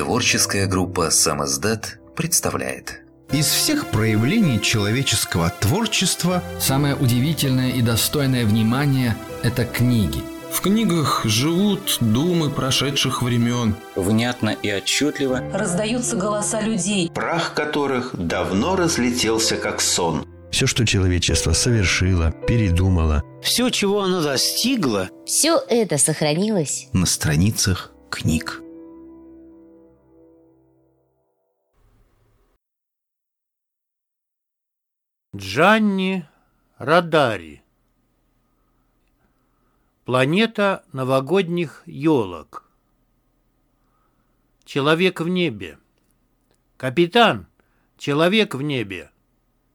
Творческая группа «Самоздат» представляет Из всех проявлений человеческого творчества Самое удивительное и достойное внимания – это книги. В книгах живут думы прошедших времен. Внятно и отчетливо раздаются голоса людей, прах которых давно разлетелся как сон. Все, что человечество совершило, передумало. Все, чего оно достигло, все это сохранилось на страницах книг. Джанни Радари Планета новогодних елок Человек в небе Капитан, человек в небе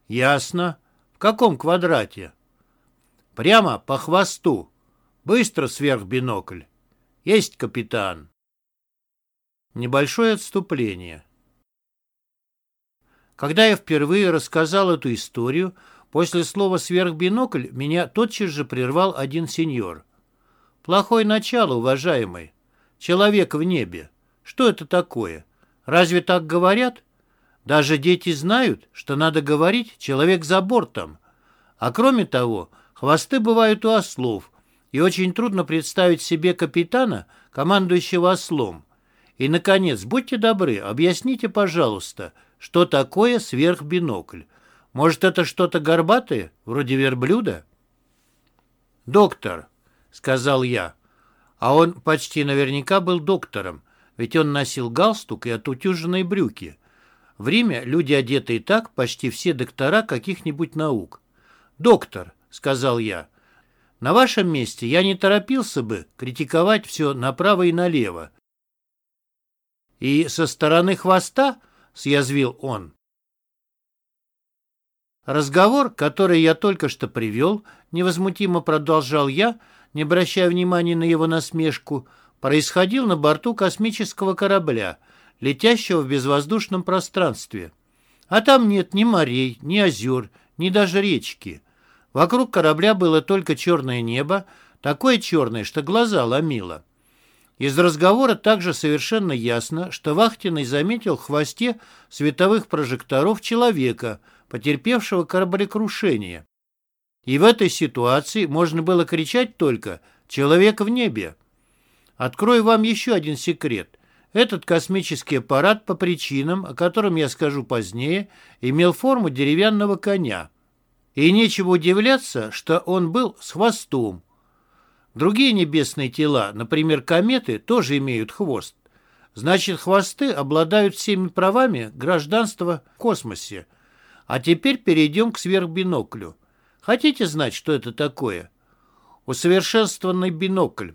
Ясно. В каком квадрате? Прямо по хвосту. Быстро сверх бинокль. Есть капитан. Небольшое отступление. Когда я впервые рассказал эту историю, после слова «сверхбинокль» меня тотчас же прервал один сеньор. «Плохое начало, уважаемый. Человек в небе. Что это такое? Разве так говорят? Даже дети знают, что надо говорить «человек за бортом». А кроме того, хвосты бывают у ослов, и очень трудно представить себе капитана, командующего ослом. И, наконец, будьте добры, объясните, пожалуйста, что такое сверхбинокль? Может, это что-то горбатое, вроде верблюда? «Доктор», — сказал я, а он почти наверняка был доктором, ведь он носил галстук и отутюженные брюки. В Риме люди, одетые так, почти все доктора каких-нибудь наук. «Доктор», — сказал я, — «на вашем месте я не торопился бы критиковать все направо и налево. И со стороны хвоста — съязвил он. Разговор, который я только что привел, невозмутимо продолжал я, не обращая внимания на его насмешку, происходил на борту космического корабля, летящего в безвоздушном пространстве. А там нет ни морей, ни озер, ни даже речки. Вокруг корабля было только черное небо, такое черное, что глаза ломило. Из разговора также совершенно ясно, что Вахтиной заметил в хвосте световых прожекторов человека, потерпевшего кораблекрушение. И в этой ситуации можно было кричать только «Человек в небе!». Открою вам еще один секрет. Этот космический аппарат по причинам, о котором я скажу позднее, имел форму деревянного коня. И нечего удивляться, что он был с хвостом, Другие небесные тела, например, кометы, тоже имеют хвост. Значит, хвосты обладают всеми правами гражданства в космосе. А теперь перейдем к сверхбиноклю. Хотите знать, что это такое? Усовершенствованный бинокль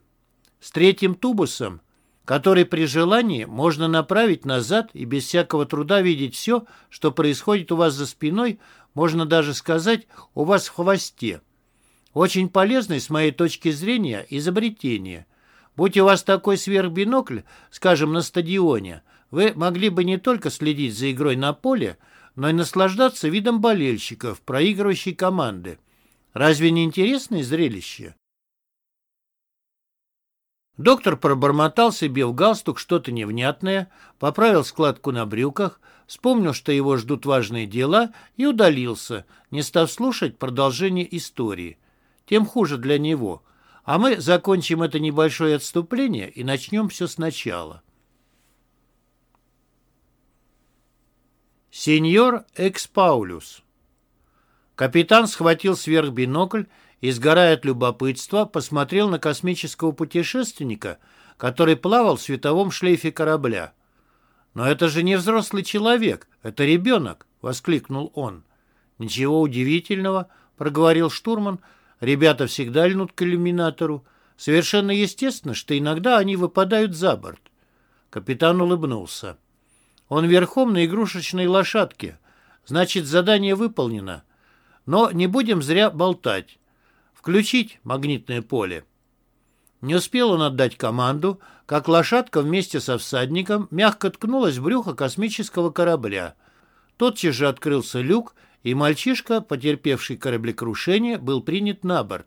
с третьим тубусом, который при желании можно направить назад и без всякого труда видеть все, что происходит у вас за спиной, можно даже сказать, у вас в хвосте. Очень полезное, с моей точки зрения, изобретение. Будь у вас такой сверхбинокль, скажем, на стадионе, вы могли бы не только следить за игрой на поле, но и наслаждаться видом болельщиков, проигрывающей команды. Разве не интересное зрелище? Доктор пробормотал себе в галстук что-то невнятное, поправил складку на брюках, вспомнил, что его ждут важные дела, и удалился, не став слушать продолжение истории тем хуже для него. А мы закончим это небольшое отступление и начнем все сначала. Сеньор Экспаулюс. Капитан схватил сверхбинокль и, сгорая от любопытства, посмотрел на космического путешественника, который плавал в световом шлейфе корабля. «Но это же не взрослый человек, это ребенок!» — воскликнул он. «Ничего удивительного», — проговорил штурман, — Ребята всегда льнут к иллюминатору. Совершенно естественно, что иногда они выпадают за борт. Капитан улыбнулся. Он верхом на игрушечной лошадке. Значит, задание выполнено. Но не будем зря болтать. Включить магнитное поле. Не успел он отдать команду, как лошадка вместе со всадником мягко ткнулась в брюхо космического корабля. Тотчас же открылся люк, и мальчишка, потерпевший кораблекрушение, был принят на борт.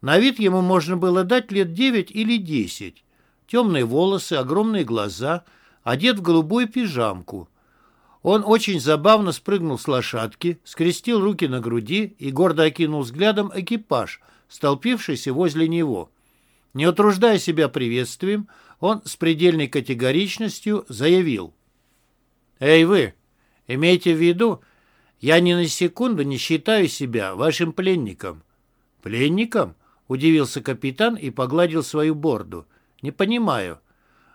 На вид ему можно было дать лет девять или десять. Темные волосы, огромные глаза, одет в голубую пижамку. Он очень забавно спрыгнул с лошадки, скрестил руки на груди и гордо окинул взглядом экипаж, столпившийся возле него. Не утруждая себя приветствием, он с предельной категоричностью заявил. «Эй вы, имейте в виду, я ни на секунду не считаю себя вашим пленником». «Пленником?» — удивился капитан и погладил свою борду. «Не понимаю.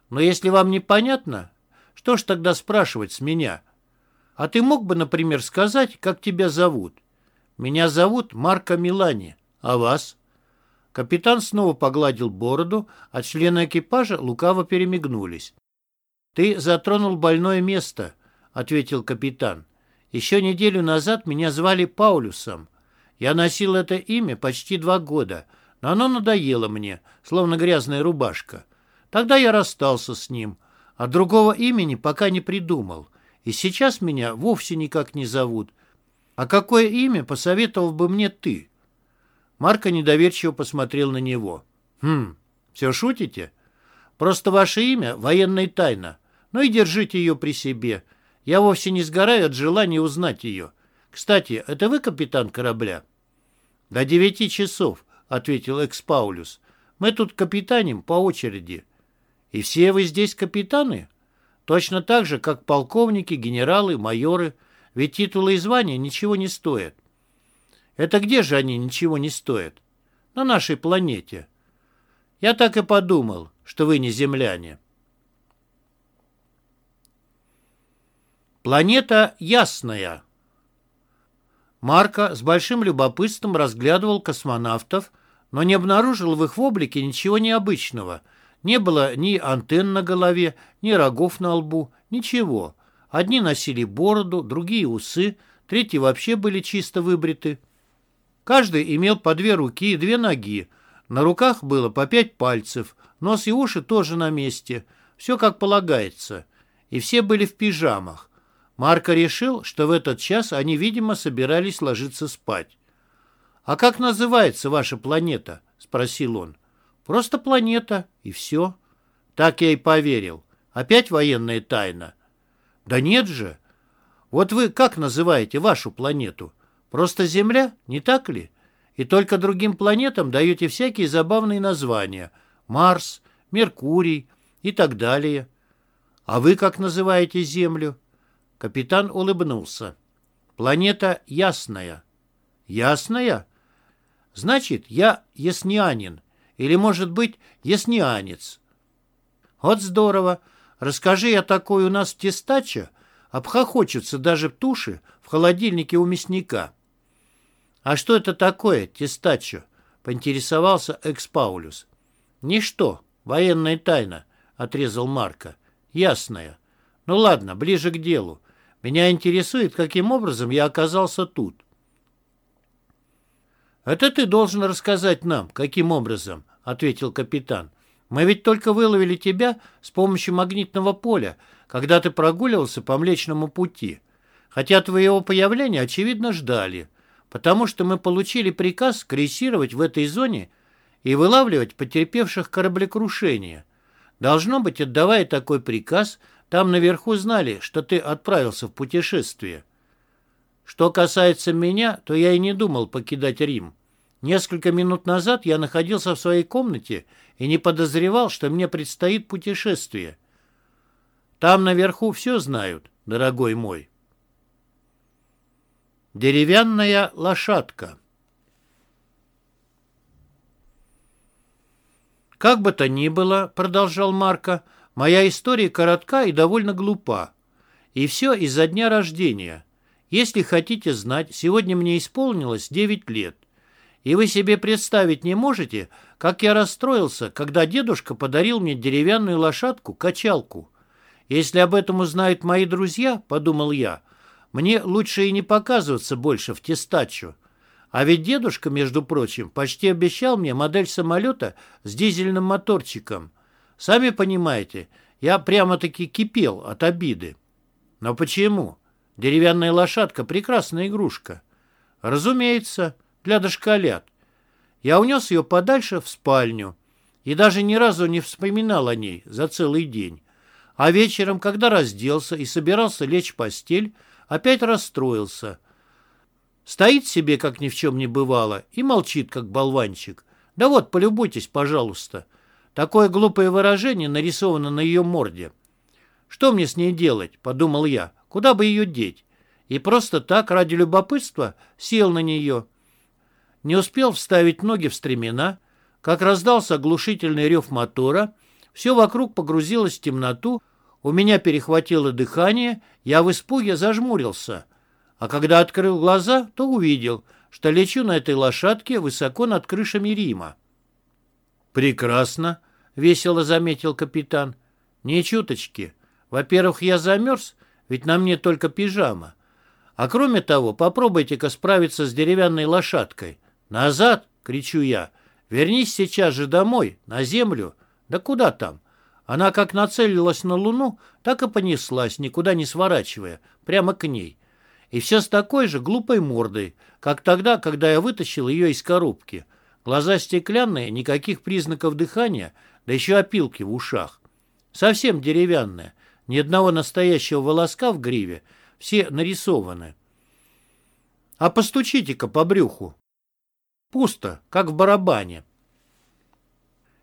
Но если вам непонятно, что ж тогда спрашивать с меня? А ты мог бы, например, сказать, как тебя зовут? Меня зовут Марко Милани. А вас?» Капитан снова погладил бороду, а члены экипажа лукаво перемигнулись. «Ты затронул больное место», — ответил капитан. «Еще неделю назад меня звали Паулюсом. Я носил это имя почти два года, но оно надоело мне, словно грязная рубашка. Тогда я расстался с ним, а другого имени пока не придумал. И сейчас меня вовсе никак не зовут. А какое имя посоветовал бы мне ты?» Марко недоверчиво посмотрел на него. «Хм, все шутите? Просто ваше имя — военная тайна. Ну и держите ее при себе. Я вовсе не сгораю от желания узнать ее. Кстати, это вы капитан корабля?» «До девяти часов», — ответил Экспаулюс. «Мы тут капитаним по очереди». «И все вы здесь капитаны?» «Точно так же, как полковники, генералы, майоры. Ведь титулы и звания ничего не стоят. Это где же они ничего не стоят? На нашей планете. Я так и подумал, что вы не земляне. Планета Ясная. Марко с большим любопытством разглядывал космонавтов, но не обнаружил в их облике ничего необычного. Не было ни антенн на голове, ни рогов на лбу, ничего. Одни носили бороду, другие усы, третьи вообще были чисто выбриты. Каждый имел по две руки и две ноги. На руках было по пять пальцев, нос и уши тоже на месте. Все как полагается. И все были в пижамах. Марко решил, что в этот час они, видимо, собирались ложиться спать. «А как называется ваша планета?» — спросил он. «Просто планета, и все». Так я и поверил. Опять военная тайна. «Да нет же. Вот вы как называете вашу планету?» Просто Земля, не так ли? И только другим планетам даете всякие забавные названия. Марс, Меркурий и так далее. А вы как называете Землю? Капитан улыбнулся. Планета Ясная. Ясная? Значит, я яснянин. Или, может быть, яснянец. Вот здорово. Расскажи я такой у нас тестача, обхохочутся даже туши в холодильнике у мясника. «А что это такое, тестачо?» — поинтересовался Экспаулюс. «Ничто, военная тайна», — отрезал Марко. «Ясная. Ну ладно, ближе к делу. Меня интересует, каким образом я оказался тут». «Это ты должен рассказать нам, каким образом», — ответил капитан. «Мы ведь только выловили тебя с помощью магнитного поля, когда ты прогуливался по Млечному пути. Хотя твоего появления, очевидно, ждали потому что мы получили приказ крейсировать в этой зоне и вылавливать потерпевших кораблекрушения. Должно быть, отдавая такой приказ, там наверху знали, что ты отправился в путешествие. Что касается меня, то я и не думал покидать Рим. Несколько минут назад я находился в своей комнате и не подозревал, что мне предстоит путешествие. Там наверху все знают, дорогой мой. Деревянная лошадка. «Как бы то ни было, — продолжал Марко, — моя история коротка и довольно глупа. И все из-за дня рождения. Если хотите знать, сегодня мне исполнилось девять лет. И вы себе представить не можете, как я расстроился, когда дедушка подарил мне деревянную лошадку-качалку. Если об этом узнают мои друзья, — подумал я, — мне лучше и не показываться больше в тестачу. А ведь дедушка, между прочим, почти обещал мне модель самолета с дизельным моторчиком. Сами понимаете, я прямо-таки кипел от обиды. Но почему? Деревянная лошадка — прекрасная игрушка. Разумеется, для дошколят. Я унес ее подальше в спальню и даже ни разу не вспоминал о ней за целый день. А вечером, когда разделся и собирался лечь в постель, опять расстроился. Стоит себе, как ни в чем не бывало, и молчит, как болванчик. Да вот, полюбуйтесь, пожалуйста. Такое глупое выражение нарисовано на ее морде. Что мне с ней делать, подумал я. Куда бы ее деть? И просто так, ради любопытства, сел на нее. Не успел вставить ноги в стремена, как раздался оглушительный рев мотора, все вокруг погрузилось в темноту, у меня перехватило дыхание, я в испуге зажмурился. А когда открыл глаза, то увидел, что лечу на этой лошадке высоко над крышами Рима. «Прекрасно», — весело заметил капитан. «Не чуточки. Во-первых, я замерз, ведь на мне только пижама. А кроме того, попробуйте-ка справиться с деревянной лошадкой. Назад!» — кричу я. «Вернись сейчас же домой, на землю. Да куда там?» Она как нацелилась на луну, так и понеслась, никуда не сворачивая, прямо к ней. И все с такой же глупой мордой, как тогда, когда я вытащил ее из коробки. Глаза стеклянные, никаких признаков дыхания, да еще опилки в ушах. Совсем деревянная, ни одного настоящего волоска в гриве, все нарисованы. А постучите-ка по брюху. Пусто, как в барабане.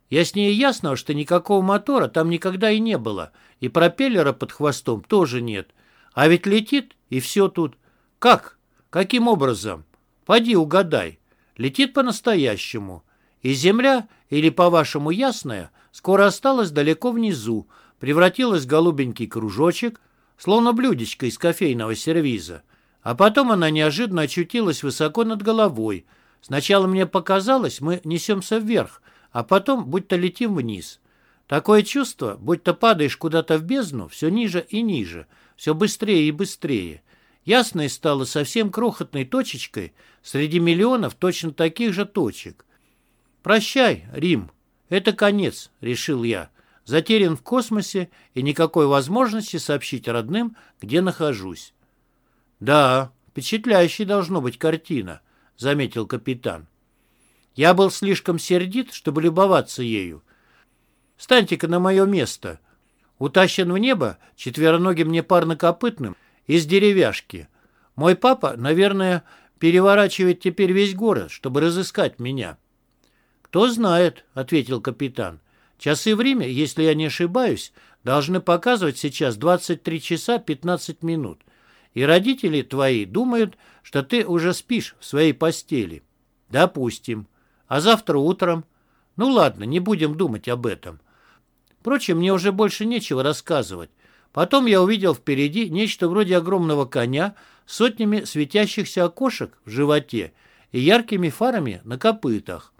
Я с ней ясно, что никакого мотора там никогда и не было, и пропеллера под хвостом тоже нет. А ведь летит, и все тут. Как? Каким образом? Поди угадай. Летит по-настоящему. И земля, или по-вашему ясная, скоро осталась далеко внизу, превратилась в голубенький кружочек, словно блюдечко из кофейного сервиза. А потом она неожиданно очутилась высоко над головой. Сначала мне показалось, мы несемся вверх, а потом будто летим вниз. Такое чувство, будто падаешь куда-то в бездну, все ниже и ниже, все быстрее и быстрее. Ясное стало совсем крохотной точечкой среди миллионов точно таких же точек. «Прощай, Рим, это конец», — решил я. Затерян в космосе и никакой возможности сообщить родным, где нахожусь. «Да, впечатляющей должно быть картина», — заметил капитан. Я был слишком сердит, чтобы любоваться ею. Станьте-ка на мое место. Утащен в небо четвероногим непарнокопытным из деревяшки. Мой папа, наверное, переворачивает теперь весь город, чтобы разыскать меня. «Кто знает», — ответил капитан. «Часы в Риме, если я не ошибаюсь, должны показывать сейчас 23 часа 15 минут. И родители твои думают, что ты уже спишь в своей постели. Допустим. А завтра утром? Ну ладно, не будем думать об этом. Впрочем, мне уже больше нечего рассказывать. Потом я увидел впереди нечто вроде огромного коня с сотнями светящихся окошек в животе и яркими фарами на копытах.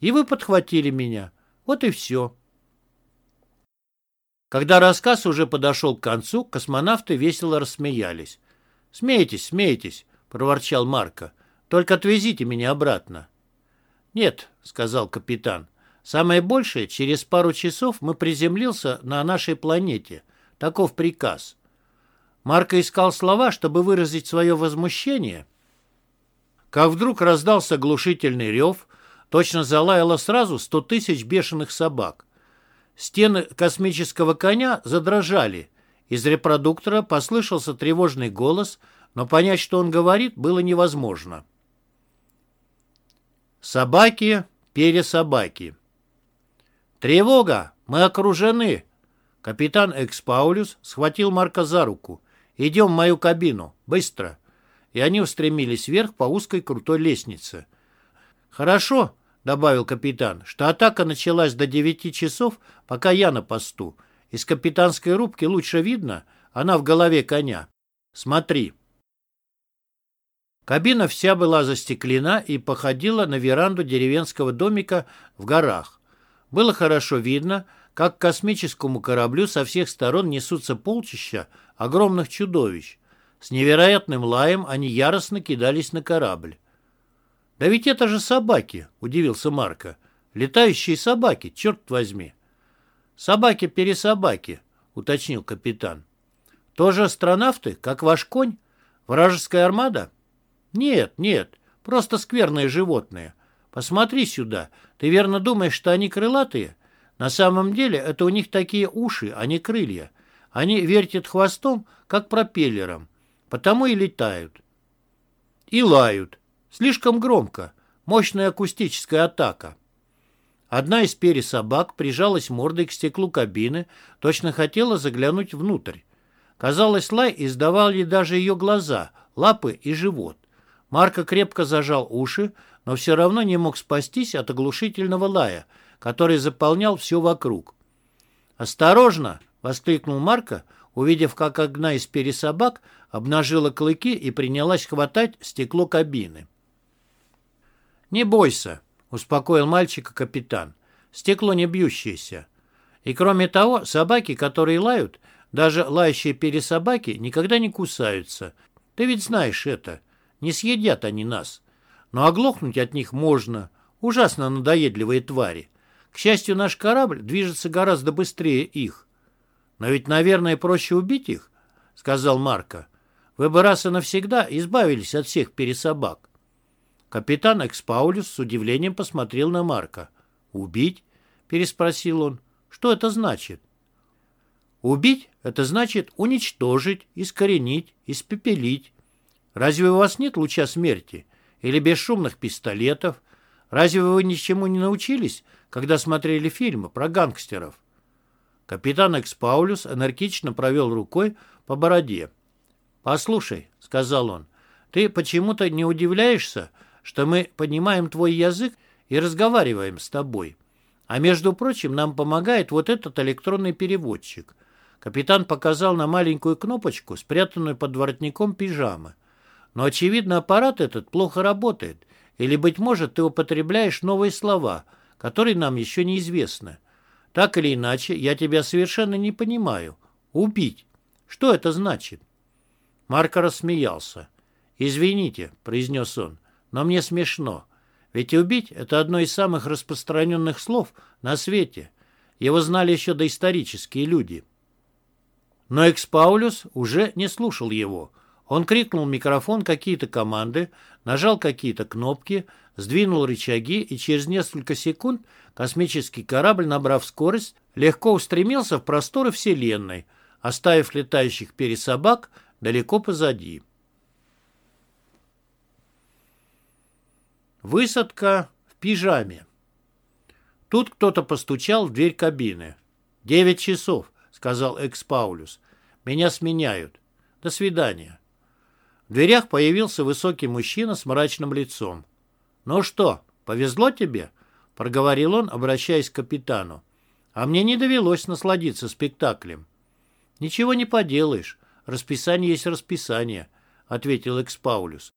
И вы подхватили меня. Вот и все. Когда рассказ уже подошел к концу, космонавты весело рассмеялись. «Смейтесь, смейтесь», — проворчал Марко. «Только отвезите меня обратно». «Нет», — сказал капитан. «Самое большее, через пару часов мы приземлился на нашей планете. Таков приказ». Марко искал слова, чтобы выразить свое возмущение. Как вдруг раздался глушительный рев, точно залаяло сразу сто тысяч бешеных собак. Стены космического коня задрожали. Из репродуктора послышался тревожный голос, но понять, что он говорит, было невозможно. Собаки, пересобаки. «Тревога! Мы окружены!» Капитан Экспаулюс схватил Марка за руку. «Идем в мою кабину. Быстро!» И они устремились вверх по узкой крутой лестнице. «Хорошо», — добавил капитан, — «что атака началась до девяти часов, пока я на посту. Из капитанской рубки лучше видно, она в голове коня. Смотри». Кабина вся была застеклена и походила на веранду деревенского домика в горах. Было хорошо видно, как к космическому кораблю со всех сторон несутся полчища огромных чудовищ. С невероятным лаем они яростно кидались на корабль. «Да ведь это же собаки!» — удивился Марко. «Летающие собаки, черт возьми!» «Собаки-пересобаки», — уточнил капитан. «Тоже астронавты, как ваш конь?» Вражеская армада? Нет, нет, просто скверные животные. Посмотри сюда. Ты верно думаешь, что они крылатые? На самом деле это у них такие уши, а не крылья. Они вертят хвостом, как пропеллером. Потому и летают. И лают. Слишком громко. Мощная акустическая атака. Одна из пересобак прижалась мордой к стеклу кабины, точно хотела заглянуть внутрь. Казалось, лай издавали даже ее глаза, лапы и живот. Марко крепко зажал уши, но все равно не мог спастись от оглушительного лая, который заполнял все вокруг. «Осторожно!» — воскликнул Марко, увидев, как одна из пересобак обнажила клыки и принялась хватать стекло кабины. «Не бойся», — успокоил мальчика капитан. «Стекло не бьющееся. И кроме того, собаки, которые лают, даже лающие пересобаки, никогда не кусаются. Ты ведь знаешь это. Не съедят они нас. Но оглохнуть от них можно. Ужасно надоедливые твари. К счастью, наш корабль движется гораздо быстрее их. Но ведь, наверное, проще убить их, — сказал Марко. Вы бы раз и навсегда избавились от всех пересобак. Капитан Экспаулюс с удивлением посмотрел на Марка. «Убить?» — переспросил он. «Что это значит?» «Убить — это значит уничтожить, искоренить, испепелить. Разве у вас нет луча смерти? Или бесшумных пистолетов? Разве вы ничему не научились, когда смотрели фильмы про гангстеров?» Капитан Экспаулюс энергично провел рукой по бороде. «Послушай», — сказал он, — «ты почему-то не удивляешься, что мы понимаем твой язык и разговариваем с тобой. А между прочим, нам помогает вот этот электронный переводчик. Капитан показал на маленькую кнопочку, спрятанную под воротником пижамы. Но, очевидно, аппарат этот плохо работает, или, быть может, ты употребляешь новые слова, которые нам еще неизвестны. Так или иначе, я тебя совершенно не понимаю. Убить. Что это значит?» Марко рассмеялся. «Извините», — произнес он, но мне смешно. Ведь убить — это одно из самых распространенных слов на свете. Его знали еще доисторические люди. Но Экспаулюс уже не слушал его. Он крикнул в микрофон какие-то команды, нажал какие-то кнопки, сдвинул рычаги, и через несколько секунд космический корабль, набрав скорость, легко устремился в просторы Вселенной, оставив летающих пересобак далеко позади. Высадка в пижаме. Тут кто-то постучал в дверь кабины. «Девять часов», — сказал Экспаулюс. «Меня сменяют. До свидания». В дверях появился высокий мужчина с мрачным лицом. «Ну что, повезло тебе?» — проговорил он, обращаясь к капитану. «А мне не довелось насладиться спектаклем». «Ничего не поделаешь. Расписание есть расписание», — ответил Экспаулюс.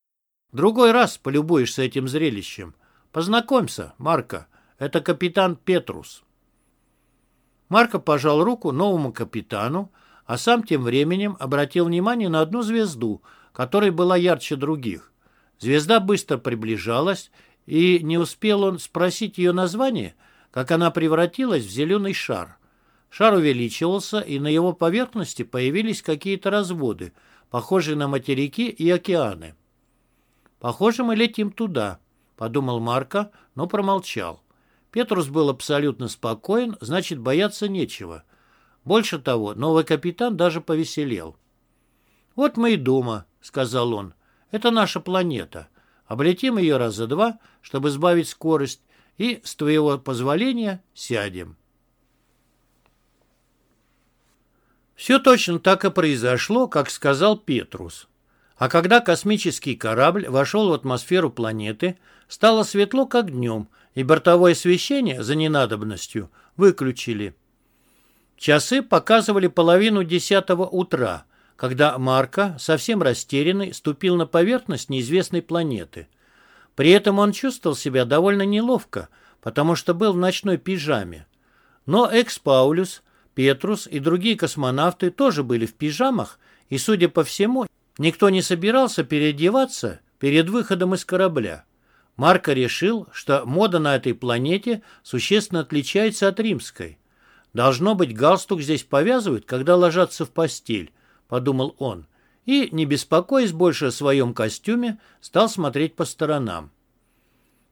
Другой раз полюбуешься этим зрелищем. Познакомься, Марко. Это капитан Петрус. Марко пожал руку новому капитану, а сам тем временем обратил внимание на одну звезду, которая была ярче других. Звезда быстро приближалась, и не успел он спросить ее название, как она превратилась в зеленый шар. Шар увеличивался, и на его поверхности появились какие-то разводы, похожие на материки и океаны. «Похоже, мы летим туда», — подумал Марко, но промолчал. Петрус был абсолютно спокоен, значит, бояться нечего. Больше того, новый капитан даже повеселел. «Вот мы и дома», — сказал он. «Это наша планета. Облетим ее раза два, чтобы сбавить скорость, и, с твоего позволения, сядем». Все точно так и произошло, как сказал Петрус. А когда космический корабль вошел в атмосферу планеты, стало светло, как днем, и бортовое освещение за ненадобностью выключили. Часы показывали половину десятого утра, когда Марко, совсем растерянный, ступил на поверхность неизвестной планеты. При этом он чувствовал себя довольно неловко, потому что был в ночной пижаме. Но Экс-Паулюс, Петрус и другие космонавты тоже были в пижамах, и, судя по всему, Никто не собирался переодеваться перед выходом из корабля. Марко решил, что мода на этой планете существенно отличается от римской. «Должно быть, галстук здесь повязывают, когда ложатся в постель», — подумал он. и, не беспокоясь больше о своем костюме, стал смотреть по сторонам.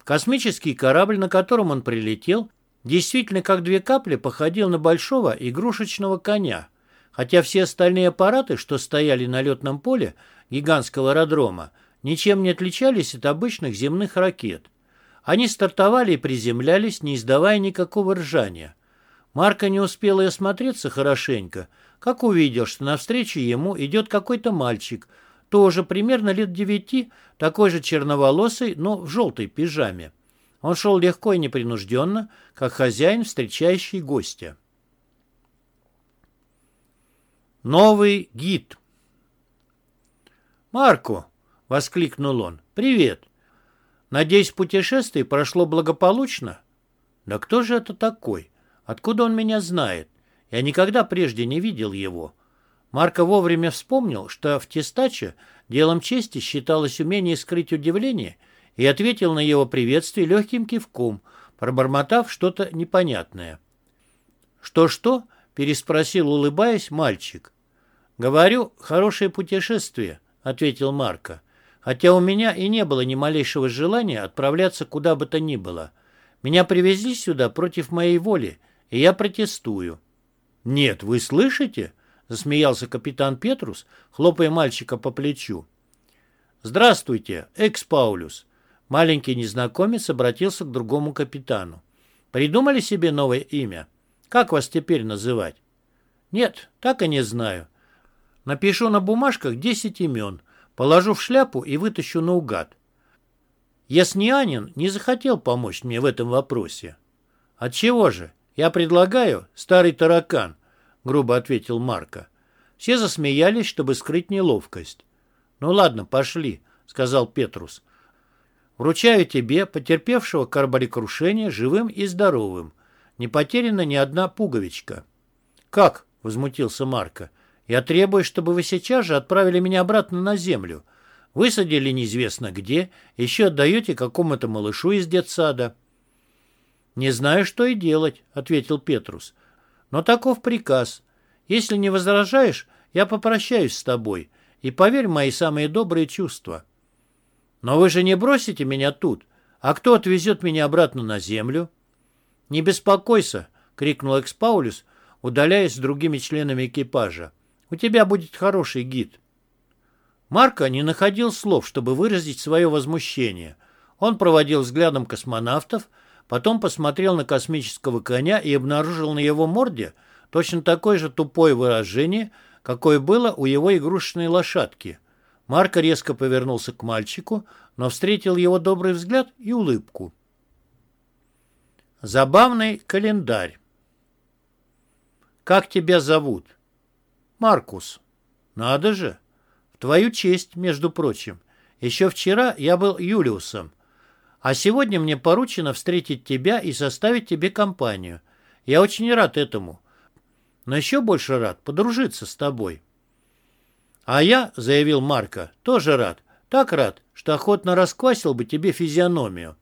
Космический корабль, на котором он прилетел, действительно как две капли походил на большого игрушечного коня, хотя все остальные аппараты, что стояли на летном поле гигантского аэродрома, ничем не отличались от обычных земных ракет. Они стартовали и приземлялись, не издавая никакого ржания. Марко не успел и осмотреться хорошенько, как увидел, что навстречу ему идет какой-то мальчик, тоже примерно лет девяти, такой же черноволосый, но в желтой пижаме. Он шел легко и непринужденно, как хозяин, встречающий гостя. Новый гид «Марко!» — воскликнул он. «Привет! Надеюсь, путешествие прошло благополучно?» «Да кто же это такой? Откуда он меня знает? Я никогда прежде не видел его». Марко вовремя вспомнил, что в Тестаче делом чести считалось умение скрыть удивление, и ответил на его приветствие легким кивком, пробормотав что-то непонятное. «Что-что?» — переспросил, улыбаясь, мальчик. «Говорю, хорошее путешествие», — ответил Марко. «Хотя у меня и не было ни малейшего желания отправляться куда бы то ни было. Меня привезли сюда против моей воли, и я протестую». «Нет, вы слышите?» — засмеялся капитан Петрус, хлопая мальчика по плечу. «Здравствуйте, экс-Паулюс!» Маленький незнакомец обратился к другому капитану. «Придумали себе новое имя? Как вас теперь называть?» «Нет, так и не знаю. Напишу на бумажках десять имен, положу в шляпу и вытащу наугад. Яснянин не захотел помочь мне в этом вопросе. Отчего же? Я предлагаю старый таракан, грубо ответил Марко. Все засмеялись, чтобы скрыть неловкость. Ну ладно, пошли, сказал Петрус. Вручаю тебе, потерпевшего кораблекрушение, живым и здоровым. Не потеряна ни одна пуговичка. Как? возмутился Марко. Я требую, чтобы вы сейчас же отправили меня обратно на землю. Высадили неизвестно где, еще отдаете какому-то малышу из детсада». «Не знаю, что и делать», — ответил Петрус. «Но таков приказ. Если не возражаешь, я попрощаюсь с тобой, и поверь мои самые добрые чувства». «Но вы же не бросите меня тут. А кто отвезет меня обратно на землю?» «Не беспокойся», — крикнул Экспаулюс, удаляясь с другими членами экипажа. У тебя будет хороший гид». Марко не находил слов, чтобы выразить свое возмущение. Он проводил взглядом космонавтов, потом посмотрел на космического коня и обнаружил на его морде точно такое же тупое выражение, какое было у его игрушечной лошадки. Марко резко повернулся к мальчику, но встретил его добрый взгляд и улыбку. Забавный календарь. «Как тебя зовут?» Маркус. Надо же. В твою честь, между прочим. Еще вчера я был Юлиусом. А сегодня мне поручено встретить тебя и составить тебе компанию. Я очень рад этому. Но еще больше рад подружиться с тобой. А я, заявил Марко, тоже рад. Так рад, что охотно расквасил бы тебе физиономию.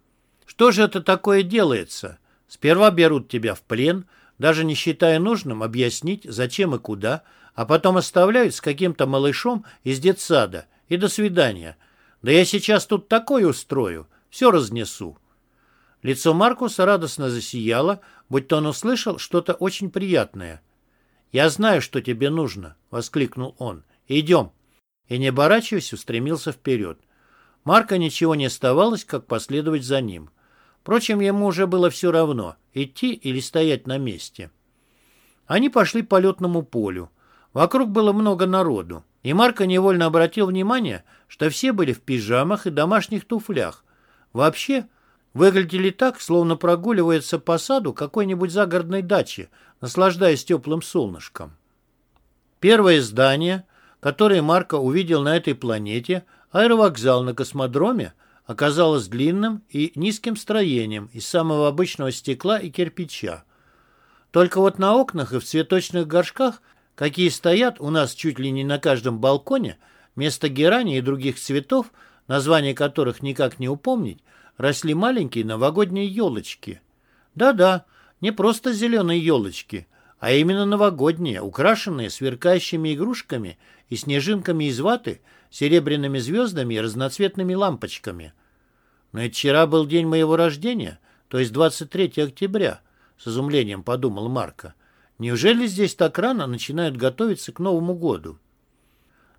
Что же это такое делается? Сперва берут тебя в плен, даже не считая нужным объяснить, зачем и куда, а потом оставляют с каким-то малышом из детсада. И до свидания. Да я сейчас тут такое устрою, все разнесу. Лицо Маркуса радостно засияло, будто он услышал что-то очень приятное. «Я знаю, что тебе нужно», — воскликнул он. «Идем». И, не оборачиваясь, устремился вперед. Марка ничего не оставалось, как последовать за ним. Впрочем, ему уже было все равно, идти или стоять на месте. Они пошли по летному полю. Вокруг было много народу, и Марко невольно обратил внимание, что все были в пижамах и домашних туфлях. Вообще, выглядели так, словно прогуливается по саду какой-нибудь загородной дачи, наслаждаясь теплым солнышком. Первое здание, которое Марко увидел на этой планете, аэровокзал на космодроме, оказалось длинным и низким строением из самого обычного стекла и кирпича. Только вот на окнах и в цветочных горшках – какие стоят у нас чуть ли не на каждом балконе, вместо герани и других цветов, названия которых никак не упомнить, росли маленькие новогодние елочки. Да-да, не просто зеленые елочки, а именно новогодние, украшенные сверкающими игрушками и снежинками из ваты, серебряными звездами и разноцветными лампочками. Но это вчера был день моего рождения, то есть 23 октября, с изумлением подумал Марко. Неужели здесь так рано начинают готовиться к Новому году?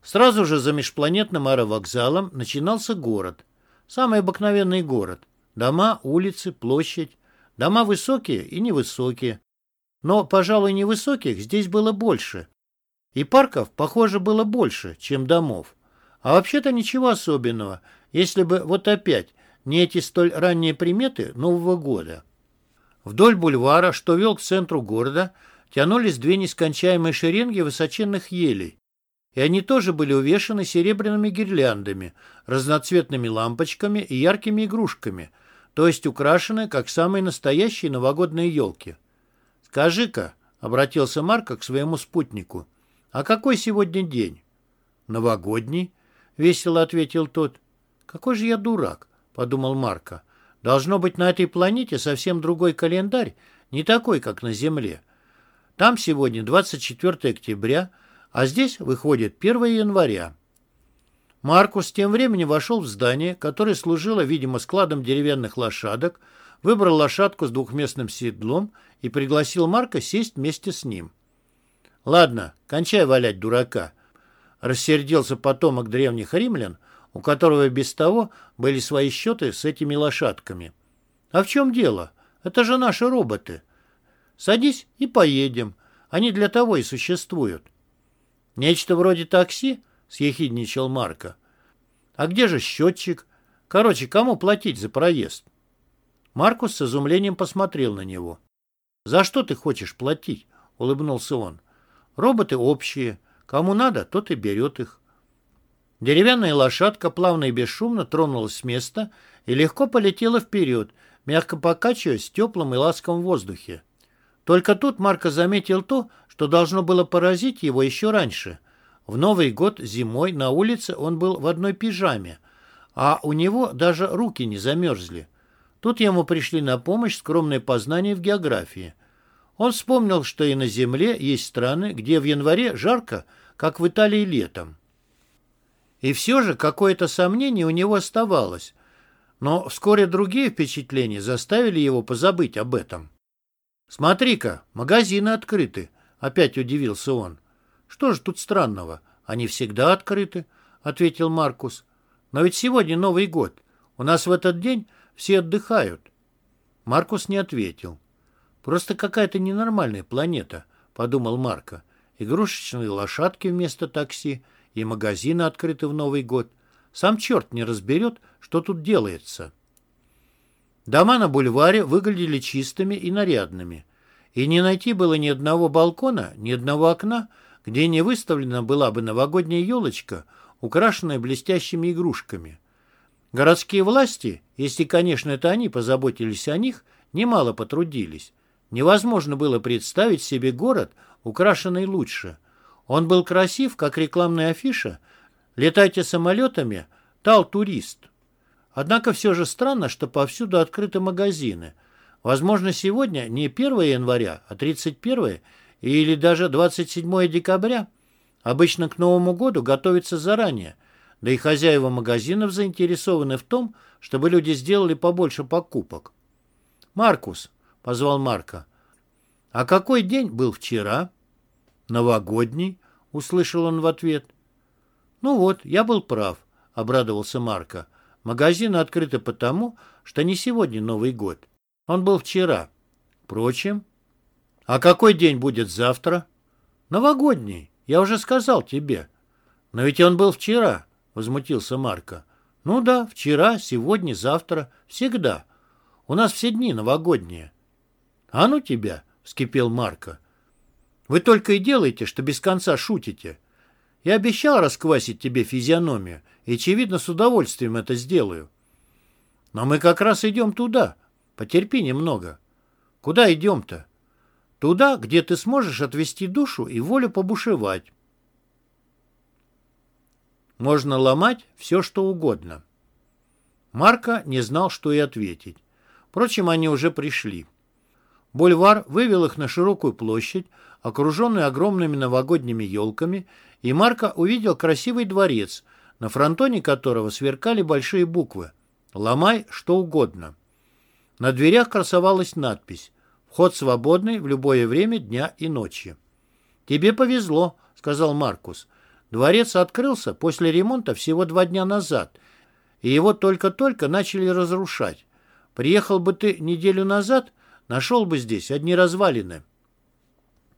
Сразу же за межпланетным аэровокзалом начинался город. Самый обыкновенный город. Дома, улицы, площадь. Дома высокие и невысокие. Но, пожалуй, невысоких здесь было больше. И парков, похоже, было больше, чем домов. А вообще-то ничего особенного, если бы вот опять не эти столь ранние приметы Нового года. Вдоль бульвара, что вел к центру города, тянулись две нескончаемые шеренги высоченных елей, и они тоже были увешаны серебряными гирляндами, разноцветными лампочками и яркими игрушками, то есть украшены, как самые настоящие новогодные елки. «Скажи-ка», — обратился Марко к своему спутнику, — «а какой сегодня день?» «Новогодний», — весело ответил тот. «Какой же я дурак», — подумал Марко. «Должно быть, на этой планете совсем другой календарь, не такой, как на Земле. Там сегодня 24 октября, а здесь выходит 1 января. Маркус тем временем вошел в здание, которое служило, видимо, складом деревянных лошадок, выбрал лошадку с двухместным седлом и пригласил Марка сесть вместе с ним. «Ладно, кончай валять дурака», — рассердился потомок древних римлян, у которого без того были свои счеты с этими лошадками. «А в чем дело? Это же наши роботы. Садись и поедем. Они для того и существуют. «Нечто вроде такси?» — съехидничал Марко. «А где же счетчик? Короче, кому платить за проезд?» Маркус с изумлением посмотрел на него. «За что ты хочешь платить?» — улыбнулся он. «Роботы общие. Кому надо, тот и берет их». Деревянная лошадка плавно и бесшумно тронулась с места и легко полетела вперед, мягко покачиваясь в теплом и ласковом воздухе. Только тут Марко заметил то, что должно было поразить его еще раньше. В Новый год зимой на улице он был в одной пижаме, а у него даже руки не замерзли. Тут ему пришли на помощь скромные познания в географии. Он вспомнил, что и на Земле есть страны, где в январе жарко, как в Италии летом. И все же какое-то сомнение у него оставалось, но вскоре другие впечатления заставили его позабыть об этом. «Смотри-ка, магазины открыты», — опять удивился он. «Что же тут странного? Они всегда открыты», — ответил Маркус. «Но ведь сегодня Новый год. У нас в этот день все отдыхают». Маркус не ответил. «Просто какая-то ненормальная планета», — подумал Марко. «Игрушечные лошадки вместо такси и магазины открыты в Новый год. Сам черт не разберет, что тут делается». Дома на бульваре выглядели чистыми и нарядными. И не найти было ни одного балкона, ни одного окна, где не выставлена была бы новогодняя елочка, украшенная блестящими игрушками. Городские власти, если, конечно, это они позаботились о них, немало потрудились. Невозможно было представить себе город, украшенный лучше. Он был красив, как рекламная афиша «Летайте самолетами, тал турист». Однако все же странно, что повсюду открыты магазины. Возможно, сегодня не 1 января, а 31 или даже 27 декабря. Обычно к Новому году готовятся заранее, да и хозяева магазинов заинтересованы в том, чтобы люди сделали побольше покупок. «Маркус», — позвал Марка, — «а какой день был вчера?» «Новогодний», — услышал он в ответ. «Ну вот, я был прав», — обрадовался Марка. Магазины открыты потому, что не сегодня Новый год. Он был вчера. Впрочем, а какой день будет завтра? Новогодний. Я уже сказал тебе. Но ведь он был вчера, возмутился Марко. Ну да, вчера, сегодня, завтра, всегда. У нас все дни новогодние. А ну тебя, вскипел Марко. Вы только и делаете, что без конца шутите. Я обещал расквасить тебе физиономию, и, очевидно, с удовольствием это сделаю. Но мы как раз идем туда. Потерпи немного. Куда идем-то? Туда, где ты сможешь отвести душу и волю побушевать. Можно ломать все, что угодно. Марка не знал, что и ответить. Впрочем, они уже пришли. Бульвар вывел их на широкую площадь, окруженную огромными новогодними елками, и Марко увидел красивый дворец, на фронтоне которого сверкали большие буквы «Ломай что угодно». На дверях красовалась надпись «Вход свободный в любое время дня и ночи». «Тебе повезло», — сказал Маркус. «Дворец открылся после ремонта всего два дня назад, и его только-только начали разрушать. Приехал бы ты неделю назад, нашел бы здесь одни развалины».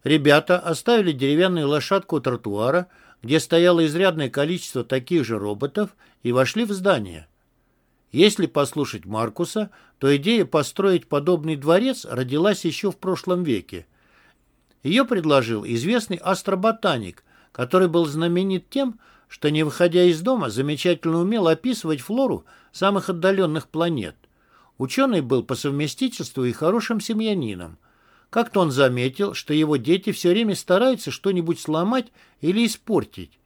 Ребята оставили деревянную лошадку у тротуара, где стояло изрядное количество таких же роботов, и вошли в здание. Если послушать Маркуса, то идея построить подобный дворец родилась еще в прошлом веке. Ее предложил известный астроботаник, который был знаменит тем, что, не выходя из дома, замечательно умел описывать флору самых отдаленных планет. Ученый был по совместительству и хорошим семьянином. Как-то он заметил, что его дети все время стараются что-нибудь сломать или испортить.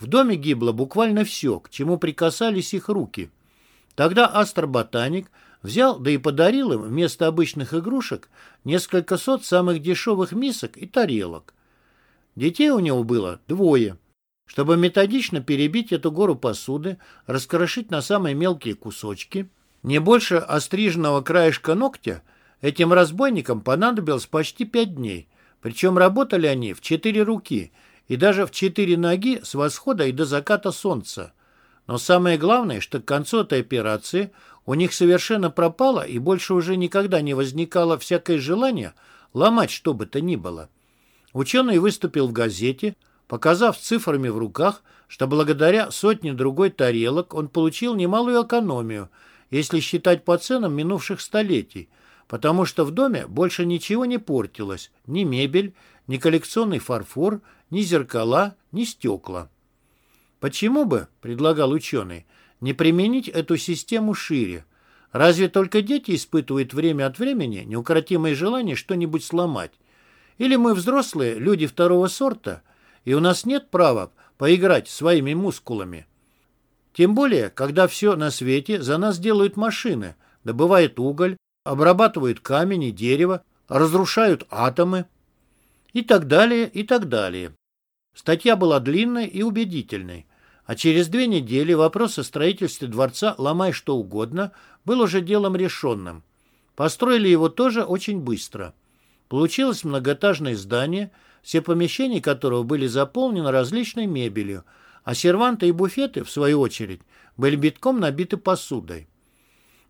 В доме гибло буквально все, к чему прикасались их руки. Тогда астроботаник взял, да и подарил им вместо обычных игрушек несколько сот самых дешевых мисок и тарелок. Детей у него было двое. Чтобы методично перебить эту гору посуды, раскрошить на самые мелкие кусочки, не больше остриженного краешка ногтя – Этим разбойникам понадобилось почти пять дней, причем работали они в четыре руки и даже в четыре ноги с восхода и до заката солнца. Но самое главное, что к концу этой операции у них совершенно пропало и больше уже никогда не возникало всякое желание ломать что бы то ни было. Ученый выступил в газете, показав цифрами в руках, что благодаря сотне другой тарелок он получил немалую экономию, если считать по ценам минувших столетий – потому что в доме больше ничего не портилось, ни мебель, ни коллекционный фарфор, ни зеркала, ни стекла. Почему бы, предлагал ученый, не применить эту систему шире? Разве только дети испытывают время от времени неукротимое желание что-нибудь сломать? Или мы взрослые, люди второго сорта, и у нас нет права поиграть своими мускулами? Тем более, когда все на свете за нас делают машины, добывают уголь, обрабатывают камень и дерево, разрушают атомы и так далее, и так далее. Статья была длинной и убедительной, а через две недели вопрос о строительстве дворца «Ломай что угодно» был уже делом решенным. Построили его тоже очень быстро. Получилось многоэтажное здание, все помещения которого были заполнены различной мебелью, а серванты и буфеты, в свою очередь, были битком набиты посудой.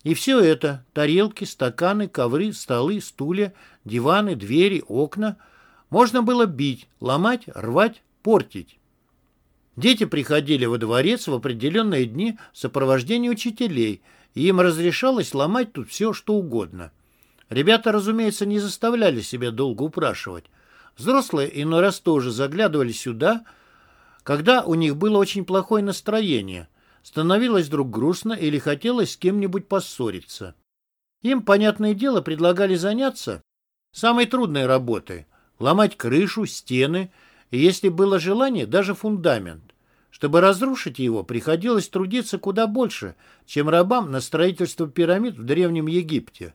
И все это – тарелки, стаканы, ковры, столы, стулья, диваны, двери, окна – можно было бить, ломать, рвать, портить. Дети приходили во дворец в определенные дни в сопровождении учителей, и им разрешалось ломать тут все, что угодно. Ребята, разумеется, не заставляли себя долго упрашивать. Взрослые иной раз тоже заглядывали сюда, когда у них было очень плохое настроение – становилось вдруг грустно или хотелось с кем-нибудь поссориться. Им, понятное дело, предлагали заняться самой трудной работой – ломать крышу, стены и, если было желание, даже фундамент. Чтобы разрушить его, приходилось трудиться куда больше, чем рабам на строительство пирамид в Древнем Египте.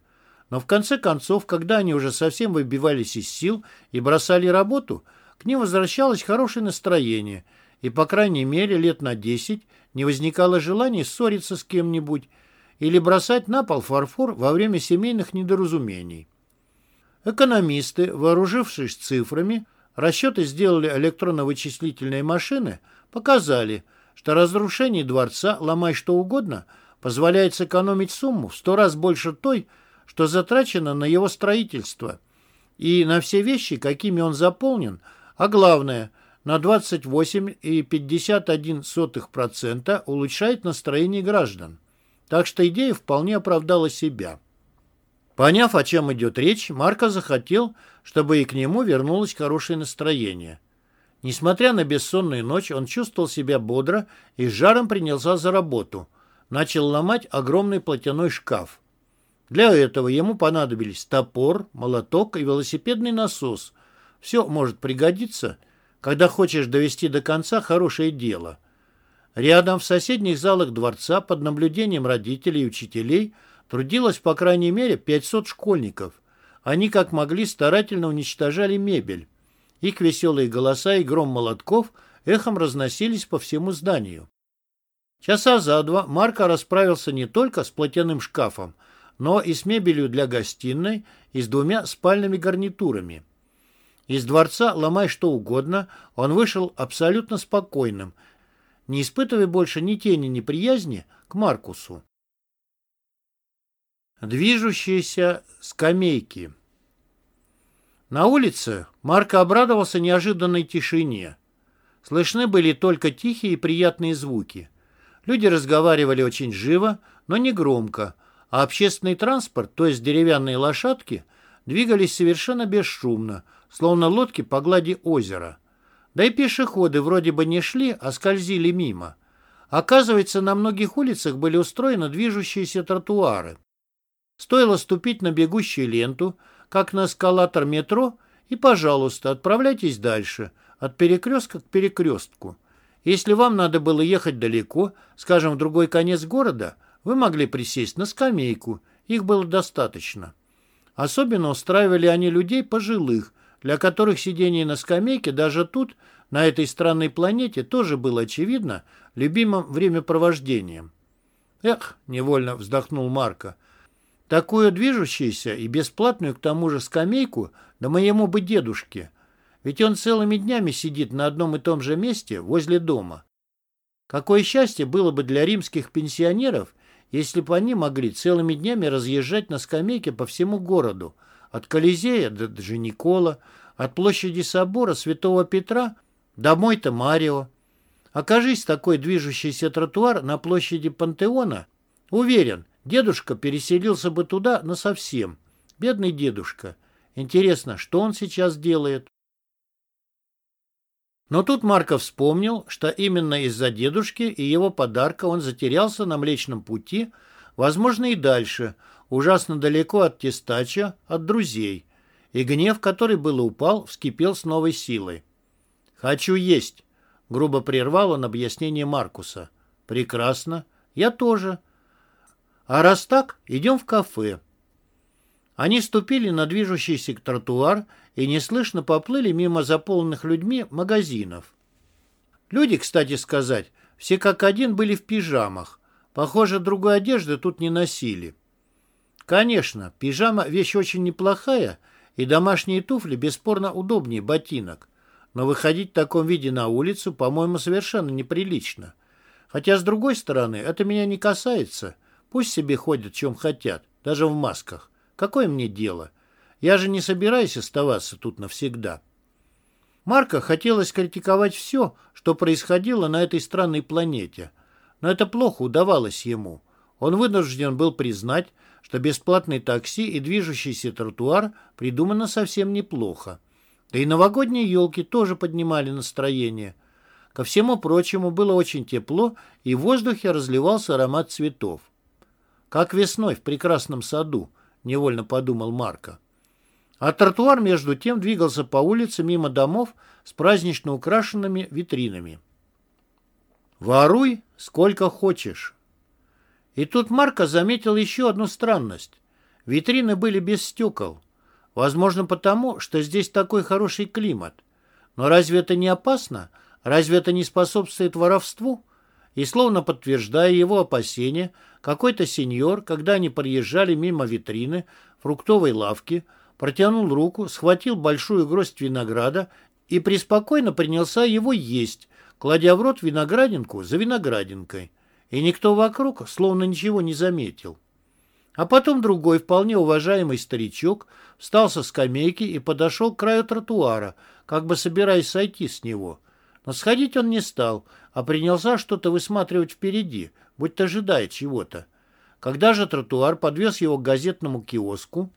Но в конце концов, когда они уже совсем выбивались из сил и бросали работу, к ним возвращалось хорошее настроение – и, по крайней мере, лет на десять не возникало желания ссориться с кем-нибудь или бросать на пол фарфор во время семейных недоразумений. Экономисты, вооружившись цифрами, расчеты сделали электронно-вычислительные машины, показали, что разрушение дворца, ломай что угодно, позволяет сэкономить сумму в сто раз больше той, что затрачено на его строительство, и на все вещи, какими он заполнен, а главное – на 28,51% улучшает настроение граждан. Так что идея вполне оправдала себя. Поняв, о чем идет речь, Марко захотел, чтобы и к нему вернулось хорошее настроение. Несмотря на бессонную ночь, он чувствовал себя бодро и с жаром принялся за работу. Начал ломать огромный платяной шкаф. Для этого ему понадобились топор, молоток и велосипедный насос. Все может пригодиться – когда хочешь довести до конца хорошее дело. Рядом в соседних залах дворца под наблюдением родителей и учителей трудилось по крайней мере 500 школьников. они как могли старательно уничтожали мебель. Их веселые голоса и гром молотков эхом разносились по всему зданию. Часа за два Марко расправился не только с платяным шкафом, но и с мебелью для гостиной и с двумя спальными гарнитурами. Из дворца, ломай что угодно, он вышел абсолютно спокойным, не испытывая больше ни тени неприязни к Маркусу. Движущиеся скамейки На улице Марко обрадовался неожиданной тишине. Слышны были только тихие и приятные звуки. Люди разговаривали очень живо, но не громко, а общественный транспорт, то есть деревянные лошадки, двигались совершенно бесшумно, словно лодки по глади озера. Да и пешеходы вроде бы не шли, а скользили мимо. Оказывается, на многих улицах были устроены движущиеся тротуары. Стоило ступить на бегущую ленту, как на эскалатор метро, и, пожалуйста, отправляйтесь дальше, от перекрестка к перекрестку. Если вам надо было ехать далеко, скажем, в другой конец города, вы могли присесть на скамейку, их было достаточно. Особенно устраивали они людей пожилых, для которых сидение на скамейке даже тут, на этой странной планете, тоже было, очевидно, любимым времяпровождением. «Эх», — невольно вздохнул Марко, — «такую движущуюся и бесплатную к тому же скамейку, да моему бы дедушке. Ведь он целыми днями сидит на одном и том же месте возле дома. Какое счастье было бы для римских пенсионеров, если бы они могли целыми днями разъезжать на скамейке по всему городу, от Колизея до Дженикола, от площади собора Святого Петра до Мойта Марио. Окажись такой движущийся тротуар на площади Пантеона, уверен, дедушка переселился бы туда насовсем. Бедный дедушка. Интересно, что он сейчас делает? Но тут Марков вспомнил, что именно из-за дедушки и его подарка он затерялся на Млечном пути, возможно, и дальше, ужасно далеко от Тестача, от друзей, и гнев, который было упал, вскипел с новой силой. «Хочу есть», — грубо прервал он объяснение Маркуса. «Прекрасно. Я тоже. А раз так, идем в кафе». Они ступили на движущийся тротуар и неслышно поплыли мимо заполненных людьми магазинов. Люди, кстати сказать, все как один были в пижамах. Похоже, другой одежды тут не носили. Конечно, пижама – вещь очень неплохая, и домашние туфли бесспорно удобнее ботинок. Но выходить в таком виде на улицу, по-моему, совершенно неприлично. Хотя, с другой стороны, это меня не касается. Пусть себе ходят, чем хотят, даже в масках. Какое мне дело? Я же не собираюсь оставаться тут навсегда. Марка хотелось критиковать все, что происходило на этой странной планете. Но это плохо удавалось ему. Он вынужден был признать, что бесплатный такси и движущийся тротуар придумано совсем неплохо. Да и новогодние елки тоже поднимали настроение. Ко всему прочему было очень тепло, и в воздухе разливался аромат цветов. Как весной в прекрасном саду, — невольно подумал Марко. А тротуар, между тем, двигался по улице мимо домов с празднично украшенными витринами. «Воруй сколько хочешь». И тут Марко заметил еще одну странность. Витрины были без стекол. Возможно, потому, что здесь такой хороший климат. Но разве это не опасно? Разве это не способствует воровству? И словно подтверждая его опасения, какой-то сеньор, когда они проезжали мимо витрины фруктовой лавки, протянул руку, схватил большую гроздь винограда и преспокойно принялся его есть, кладя в рот виноградинку за виноградинкой. И никто вокруг словно ничего не заметил. А потом другой, вполне уважаемый старичок, встал со скамейки и подошел к краю тротуара, как бы собираясь сойти с него. Но сходить он не стал, а принялся что-то высматривать впереди, будто ожидая чего-то. Когда же тротуар подвез его к газетному киоску,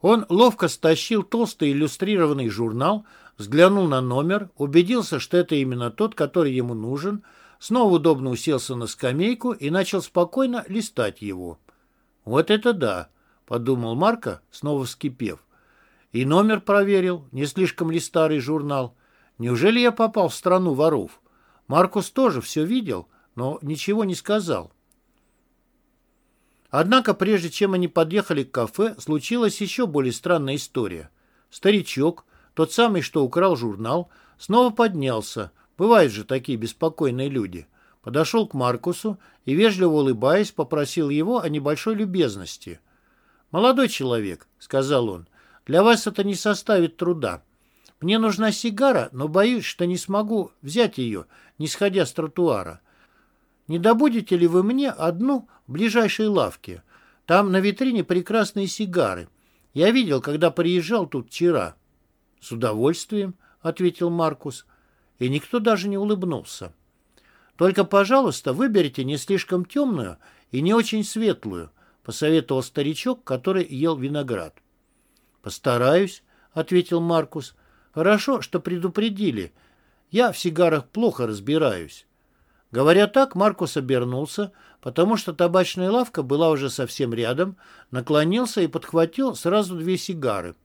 он ловко стащил толстый иллюстрированный журнал, взглянул на номер, убедился, что это именно тот, который ему нужен, снова удобно уселся на скамейку и начал спокойно листать его. «Вот это да!» — подумал Марко, снова вскипев. И номер проверил, не слишком ли старый журнал. Неужели я попал в страну воров? Маркус тоже все видел, но ничего не сказал. Однако, прежде чем они подъехали к кафе, случилась еще более странная история. Старичок, тот самый, что украл журнал, снова поднялся. Бывают же такие беспокойные люди. Подошел к Маркусу и, вежливо улыбаясь, попросил его о небольшой любезности. «Молодой человек», — сказал он, — «для вас это не составит труда. Мне нужна сигара, но боюсь, что не смогу взять ее, не сходя с тротуара. Не добудете ли вы мне одну в ближайшей лавке? Там на витрине прекрасные сигары. Я видел, когда приезжал тут вчера». «С удовольствием», — ответил Маркус, и никто даже не улыбнулся. «Только, пожалуйста, выберите не слишком темную и не очень светлую», — посоветовал старичок, который ел виноград. «Постараюсь», — ответил Маркус. «Хорошо, что предупредили. Я в сигарах плохо разбираюсь». Говоря так, Маркус обернулся, потому что табачная лавка была уже совсем рядом, наклонился и подхватил сразу две сигары.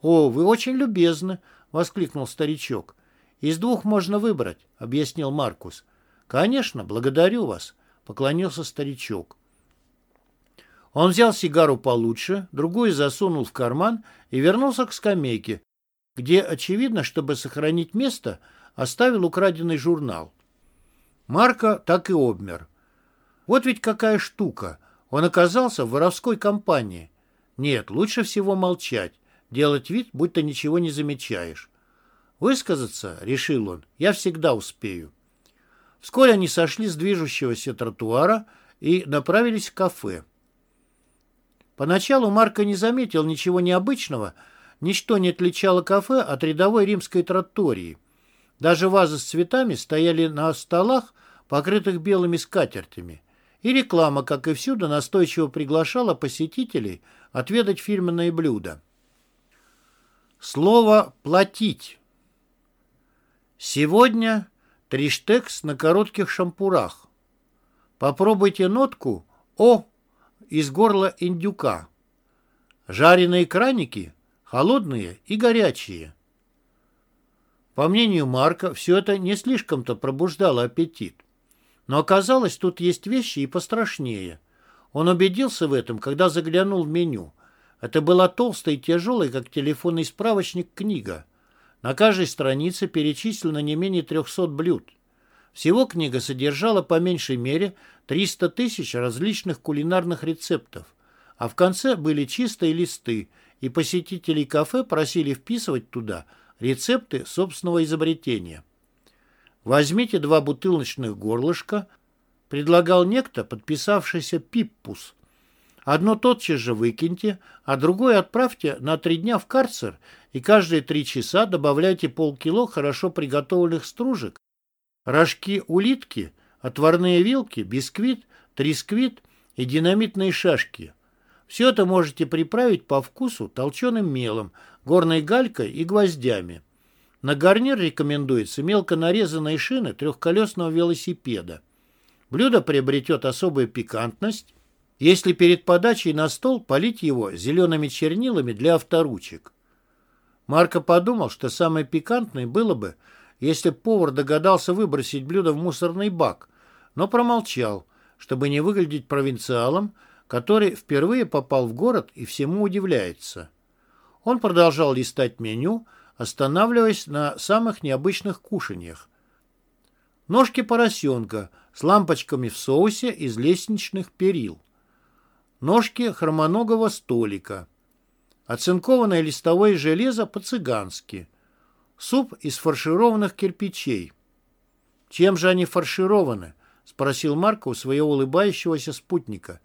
«О, вы очень любезны!» — воскликнул старичок. «Из двух можно выбрать», — объяснил Маркус. «Конечно, благодарю вас», — поклонился старичок. Он взял сигару получше, другую засунул в карман и вернулся к скамейке, где, очевидно, чтобы сохранить место, оставил украденный журнал. Марко так и обмер. Вот ведь какая штука. Он оказался в воровской компании. Нет, лучше всего молчать, делать вид, будто ничего не замечаешь. Высказаться, решил он, я всегда успею. Вскоре они сошли с движущегося тротуара и направились в кафе. Поначалу Марко не заметил ничего необычного, ничто не отличало кафе от рядовой римской тротории. Даже вазы с цветами стояли на столах, покрытых белыми скатертями. И реклама, как и всюду, настойчиво приглашала посетителей отведать фирменные блюда. Слово «платить». Сегодня триштекс на коротких шампурах. Попробуйте нотку «О» из горла индюка. Жареные краники холодные и горячие. По мнению Марка, все это не слишком-то пробуждало аппетит. Но оказалось, тут есть вещи и пострашнее. Он убедился в этом, когда заглянул в меню. Это была толстая и тяжелая, как телефонный справочник, книга. На каждой странице перечислено не менее 300 блюд. Всего книга содержала по меньшей мере 300 тысяч различных кулинарных рецептов, а в конце были чистые листы, и посетителей кафе просили вписывать туда рецепты собственного изобретения. Возьмите два бутылочных горлышка, предлагал некто, подписавшийся Пиппус. Одно тотчас же выкиньте, а другое отправьте на три дня в карцер и каждые три часа добавляйте полкило хорошо приготовленных стружек рожки улитки, отварные вилки, бисквит, трисквит и динамитные шашки. Все это можете приправить по вкусу толченым мелом, горной галькой и гвоздями. На гарнир рекомендуется мелко нарезанные шины трехколесного велосипеда. Блюдо приобретет особую пикантность, если перед подачей на стол полить его зелеными чернилами для авторучек. Марко подумал, что самое пикантное было бы, если повар догадался выбросить блюдо в мусорный бак, но промолчал, чтобы не выглядеть провинциалом, который впервые попал в город и всему удивляется. Он продолжал листать меню, останавливаясь на самых необычных кушаньях. Ножки поросенка с лампочками в соусе из лестничных перил. Ножки хромоногого столика. Оцинкованное листовое железо по-цыгански. Суп из фаршированных кирпичей. «Чем же они фаршированы?» — спросил Марко у своего улыбающегося спутника.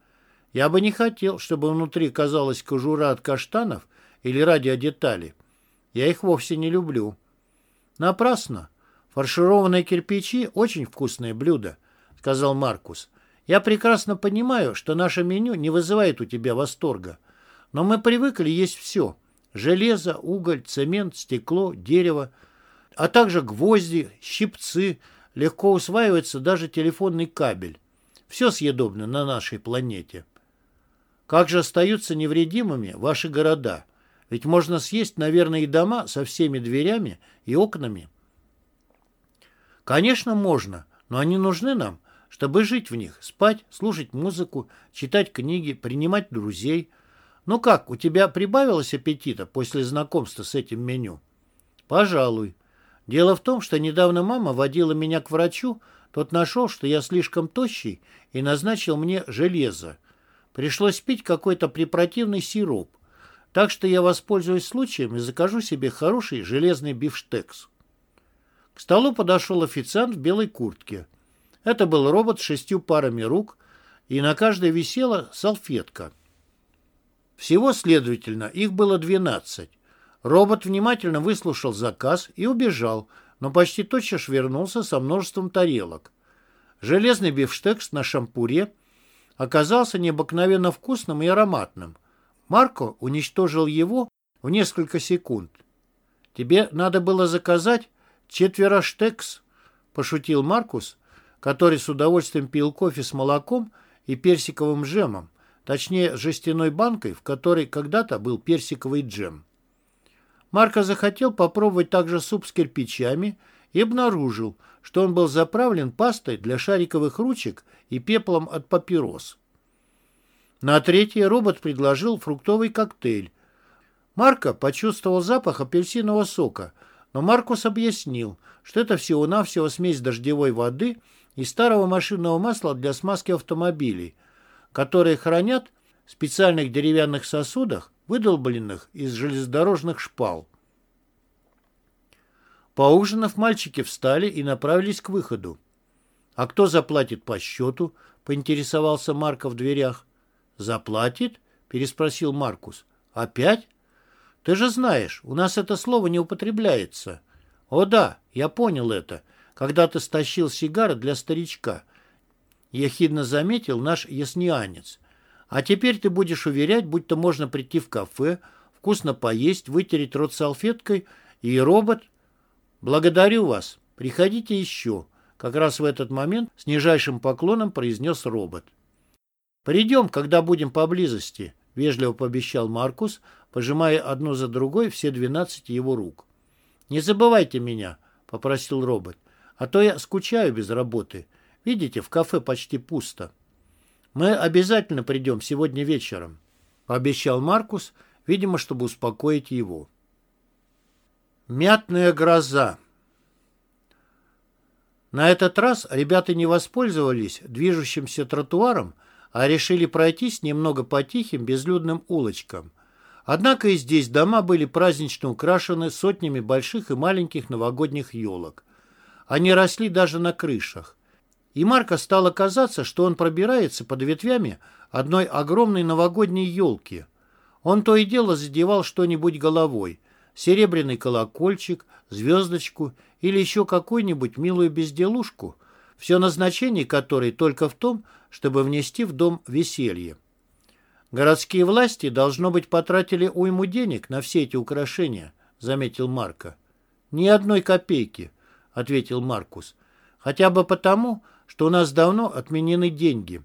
«Я бы не хотел, чтобы внутри казалась кожура от каштанов или радиодетали. Я их вовсе не люблю». «Напрасно. Фаршированные кирпичи — очень вкусное блюдо», — сказал Маркус. «Я прекрасно понимаю, что наше меню не вызывает у тебя восторга, но мы привыкли есть все — Железо, уголь, цемент, стекло, дерево, а также гвозди, щипцы, легко усваивается даже телефонный кабель. Все съедобно на нашей планете. Как же остаются невредимыми ваши города? Ведь можно съесть, наверное, и дома со всеми дверями и окнами. Конечно, можно, но они нужны нам чтобы жить в них, спать, слушать музыку, читать книги, принимать друзей. Ну как, у тебя прибавилось аппетита после знакомства с этим меню? Пожалуй. Дело в том, что недавно мама водила меня к врачу, тот нашел, что я слишком тощий, и назначил мне железо. Пришлось пить какой-то препротивный сироп. Так что я воспользуюсь случаем и закажу себе хороший железный бифштекс. К столу подошел официант в белой куртке. Это был робот с шестью парами рук, и на каждой висела салфетка. Всего, следовательно, их было двенадцать. Робот внимательно выслушал заказ и убежал, но почти тотчас вернулся со множеством тарелок. Железный бифштекс на шампуре оказался необыкновенно вкусным и ароматным. Марко уничтожил его в несколько секунд. «Тебе надо было заказать четверо штекс», — пошутил Маркус, который с удовольствием пил кофе с молоком и персиковым джемом, точнее, жестяной банкой, в которой когда-то был персиковый джем. Марко захотел попробовать также суп с кирпичами и обнаружил, что он был заправлен пастой для шариковых ручек и пеплом от папирос. На третье робот предложил фруктовый коктейль. Марко почувствовал запах апельсинового сока, но Маркус объяснил, что это всего-навсего смесь дождевой воды и старого машинного масла для смазки автомобилей, которые хранят в специальных деревянных сосудах, выдолбленных из железнодорожных шпал. Поужинав, мальчики встали и направились к выходу. «А кто заплатит по счету?» — поинтересовался Марко в дверях. «Заплатит?» — переспросил Маркус. «Опять?» «Ты же знаешь, у нас это слово не употребляется». «О да, я понял это, когда ты стащил сигары для старичка». Ехидно заметил наш яснианец. «А теперь ты будешь уверять, будто можно прийти в кафе, вкусно поесть, вытереть рот салфеткой, и робот...» «Благодарю вас. Приходите еще», — как раз в этот момент с нижайшим поклоном произнес робот. «Придем, когда будем поблизости», — вежливо пообещал Маркус, пожимая одну за другой все двенадцать его рук. «Не забывайте меня», — попросил робот, — «а то я скучаю без работы. Видите, в кафе почти пусто». «Мы обязательно придем сегодня вечером», — пообещал Маркус, видимо, чтобы успокоить его. Мятная гроза. На этот раз ребята не воспользовались движущимся тротуаром, а решили пройтись немного по тихим безлюдным улочкам. Однако и здесь дома были празднично украшены сотнями больших и маленьких новогодних елок. Они росли даже на крышах. И Марко стало казаться, что он пробирается под ветвями одной огромной новогодней елки. Он то и дело задевал что-нибудь головой – серебряный колокольчик, звездочку или еще какую-нибудь милую безделушку, все назначение которой только в том, чтобы внести в дом веселье. Городские власти, должно быть, потратили уйму денег на все эти украшения, заметил Марко. Ни одной копейки, ответил Маркус. Хотя бы потому, что у нас давно отменены деньги,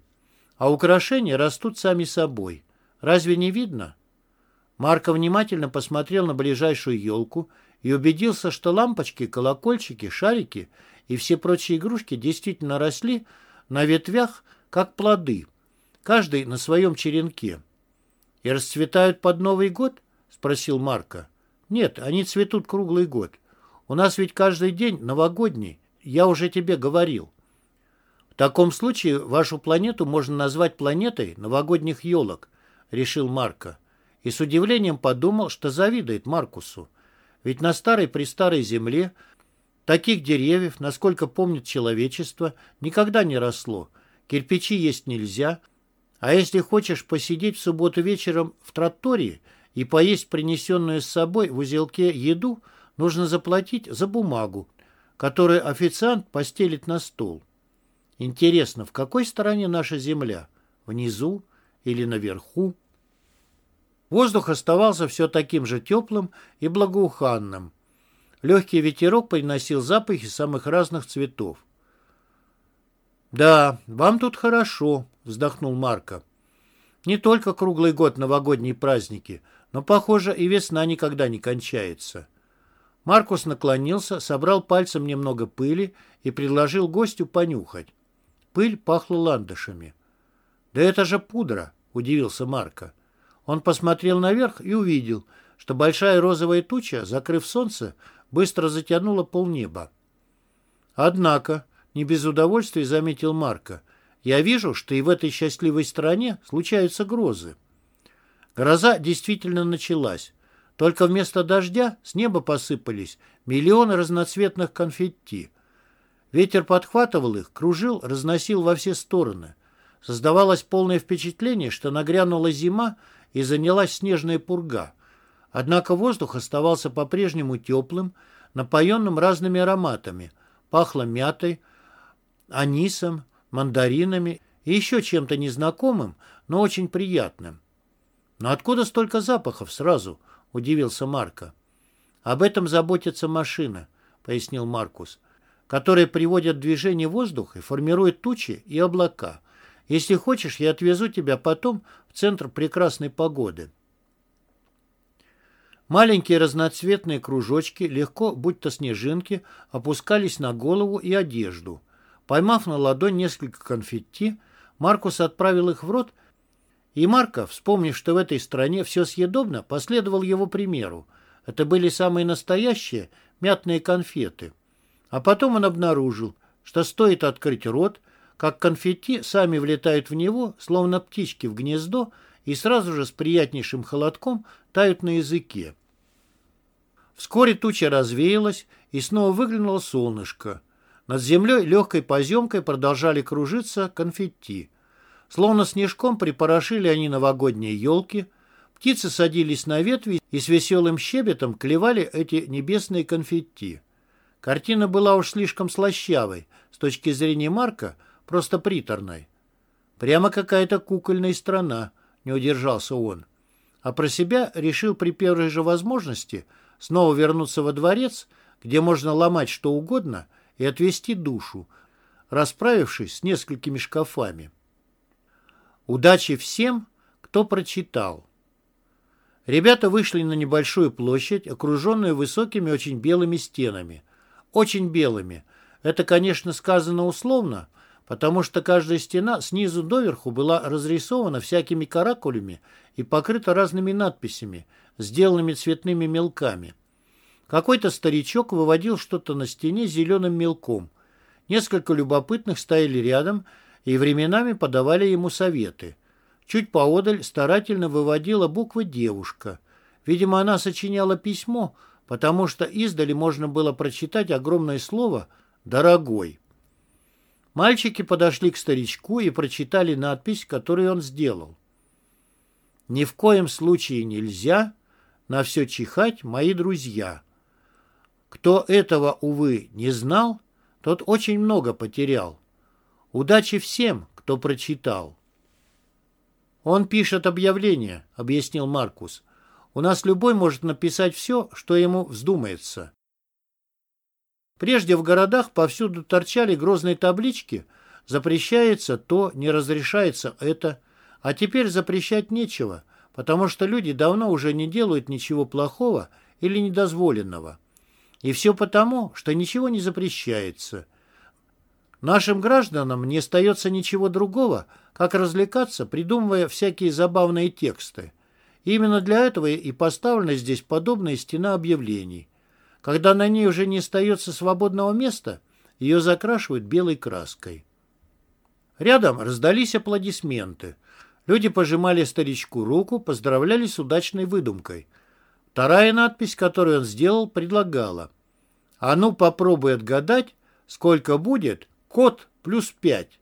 а украшения растут сами собой. Разве не видно? Марко внимательно посмотрел на ближайшую елку и убедился, что лампочки, колокольчики, шарики и все прочие игрушки действительно росли на ветвях, как плоды, каждый на своем черенке. «И расцветают под Новый год?» — спросил Марко. «Нет, они цветут круглый год. У нас ведь каждый день новогодний, я уже тебе говорил». «В таком случае вашу планету можно назвать планетой новогодних елок», — решил Марко и с удивлением подумал, что завидует Маркусу. Ведь на старой-престарой земле таких деревьев, насколько помнит человечество, никогда не росло. Кирпичи есть нельзя, а если хочешь посидеть в субботу вечером в троттории и поесть принесенную с собой в узелке еду, нужно заплатить за бумагу, которую официант постелит на стол. Интересно, в какой стороне наша земля? Внизу или наверху? Воздух оставался все таким же теплым и благоуханным. Легкий ветерок приносил запахи самых разных цветов. «Да, вам тут хорошо», — вздохнул Марко. «Не только круглый год новогодние праздники, но, похоже, и весна никогда не кончается». Маркус наклонился, собрал пальцем немного пыли и предложил гостю понюхать. Пыль пахла ландышами. «Да это же пудра!» — удивился Марко. Он посмотрел наверх и увидел, что большая розовая туча, закрыв солнце, быстро затянула полнеба. Однако, не без удовольствия заметил Марко, я вижу, что и в этой счастливой стране случаются грозы. Гроза действительно началась. Только вместо дождя с неба посыпались миллионы разноцветных конфетти. Ветер подхватывал их, кружил, разносил во все стороны. Создавалось полное впечатление, что нагрянула зима и занялась снежная пурга. Однако воздух оставался по-прежнему теплым, напоенным разными ароматами. Пахло мятой, анисом, мандаринами и еще чем-то незнакомым, но очень приятным. «Но откуда столько запахов сразу?» — удивился Марко. «Об этом заботится машина», — пояснил Маркус, «которая приводит в движение воздух и формирует тучи и облака. Если хочешь, я отвезу тебя потом в центр прекрасной погоды». Маленькие разноцветные кружочки, легко, будто снежинки, опускались на голову и одежду. Поймав на ладонь несколько конфетти, Маркус отправил их в рот, и Марко, вспомнив, что в этой стране все съедобно, последовал его примеру. Это были самые настоящие мятные конфеты. А потом он обнаружил, что стоит открыть рот, как конфетти сами влетают в него, словно птички в гнездо, и сразу же с приятнейшим холодком тают на языке. Вскоре туча развеялась, и снова выглянуло солнышко. Над землей легкой поземкой продолжали кружиться конфетти. Словно снежком припорошили они новогодние елки. Птицы садились на ветви и с веселым щебетом клевали эти небесные конфетти. Картина была уж слишком слащавой, с точки зрения Марка, просто приторной. Прямо какая-то кукольная страна, не удержался он. А про себя решил при первой же возможности снова вернуться во дворец, где можно ломать что угодно и отвести душу, расправившись с несколькими шкафами. Удачи всем, кто прочитал. Ребята вышли на небольшую площадь, окруженную высокими очень белыми стенами. Очень белыми. Это, конечно, сказано условно, потому что каждая стена снизу доверху была разрисована всякими каракулями и покрыта разными надписями, сделанными цветными мелками. Какой-то старичок выводил что-то на стене зеленым мелком. Несколько любопытных стояли рядом и временами подавали ему советы. Чуть поодаль старательно выводила буквы девушка. Видимо, она сочиняла письмо, потому что издали можно было прочитать огромное слово «дорогой». Мальчики подошли к старичку и прочитали надпись, которую он сделал. «Ни в коем случае нельзя на все чихать, мои друзья». Кто этого, увы, не знал, тот очень много потерял. Удачи всем, кто прочитал. Он пишет объявление, объяснил Маркус. У нас любой может написать все, что ему вздумается. Прежде в городах повсюду торчали грозные таблички «Запрещается то, не разрешается это», а теперь запрещать нечего, потому что люди давно уже не делают ничего плохого или недозволенного. И все потому, что ничего не запрещается. Нашим гражданам не остается ничего другого, как развлекаться, придумывая всякие забавные тексты. Именно для этого и поставлена здесь подобная стена объявлений. Когда на ней уже не остается свободного места, ее закрашивают белой краской. Рядом раздались аплодисменты. Люди пожимали старичку руку, поздравляли с удачной выдумкой. Вторая надпись, которую он сделал, предлагала. «А ну попробуй отгадать, сколько будет код плюс пять».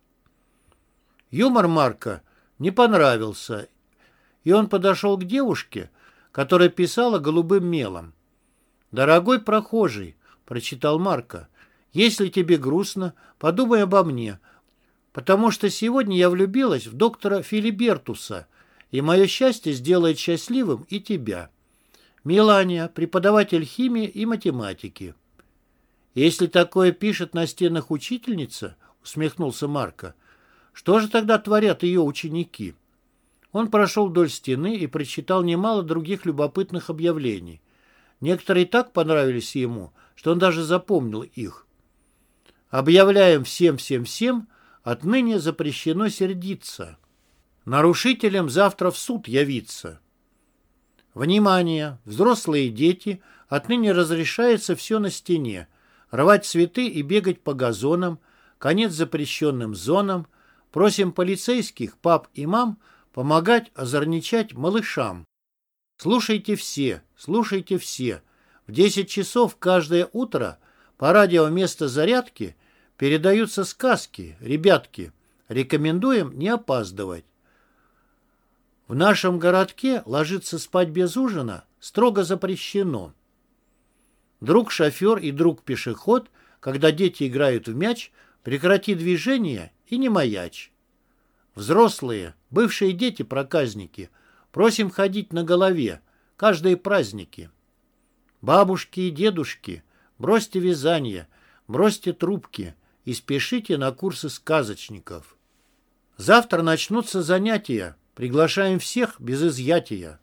Юмор Марка не понравился, и он подошел к девушке, которая писала голубым мелом. «Дорогой прохожий», — прочитал Марка, — «если тебе грустно, подумай обо мне, потому что сегодня я влюбилась в доктора Филибертуса, и мое счастье сделает счастливым и тебя». Мелания, преподаватель химии и математики. «Если такое пишет на стенах учительница, — усмехнулся Марко, — что же тогда творят ее ученики?» Он прошел вдоль стены и прочитал немало других любопытных объявлений. Некоторые так понравились ему, что он даже запомнил их. «Объявляем всем-всем-всем отныне запрещено сердиться. Нарушителям завтра в суд явиться. Внимание! Взрослые дети, отныне разрешается все на стене. Рвать цветы и бегать по газонам, конец запрещенным зонам. Просим полицейских, пап и мам помогать озорничать малышам. Слушайте все, слушайте все. В 10 часов каждое утро по радио вместо зарядки передаются сказки, ребятки. Рекомендуем не опаздывать. В нашем городке ложиться спать без ужина строго запрещено. Друг-шофер и друг-пешеход, когда дети играют в мяч, прекрати движение и не маячь. Взрослые, бывшие дети-проказники, просим ходить на голове, каждые праздники. Бабушки и дедушки, бросьте вязание, бросьте трубки и спешите на курсы сказочников. Завтра начнутся занятия, приглашаем всех без изъятия.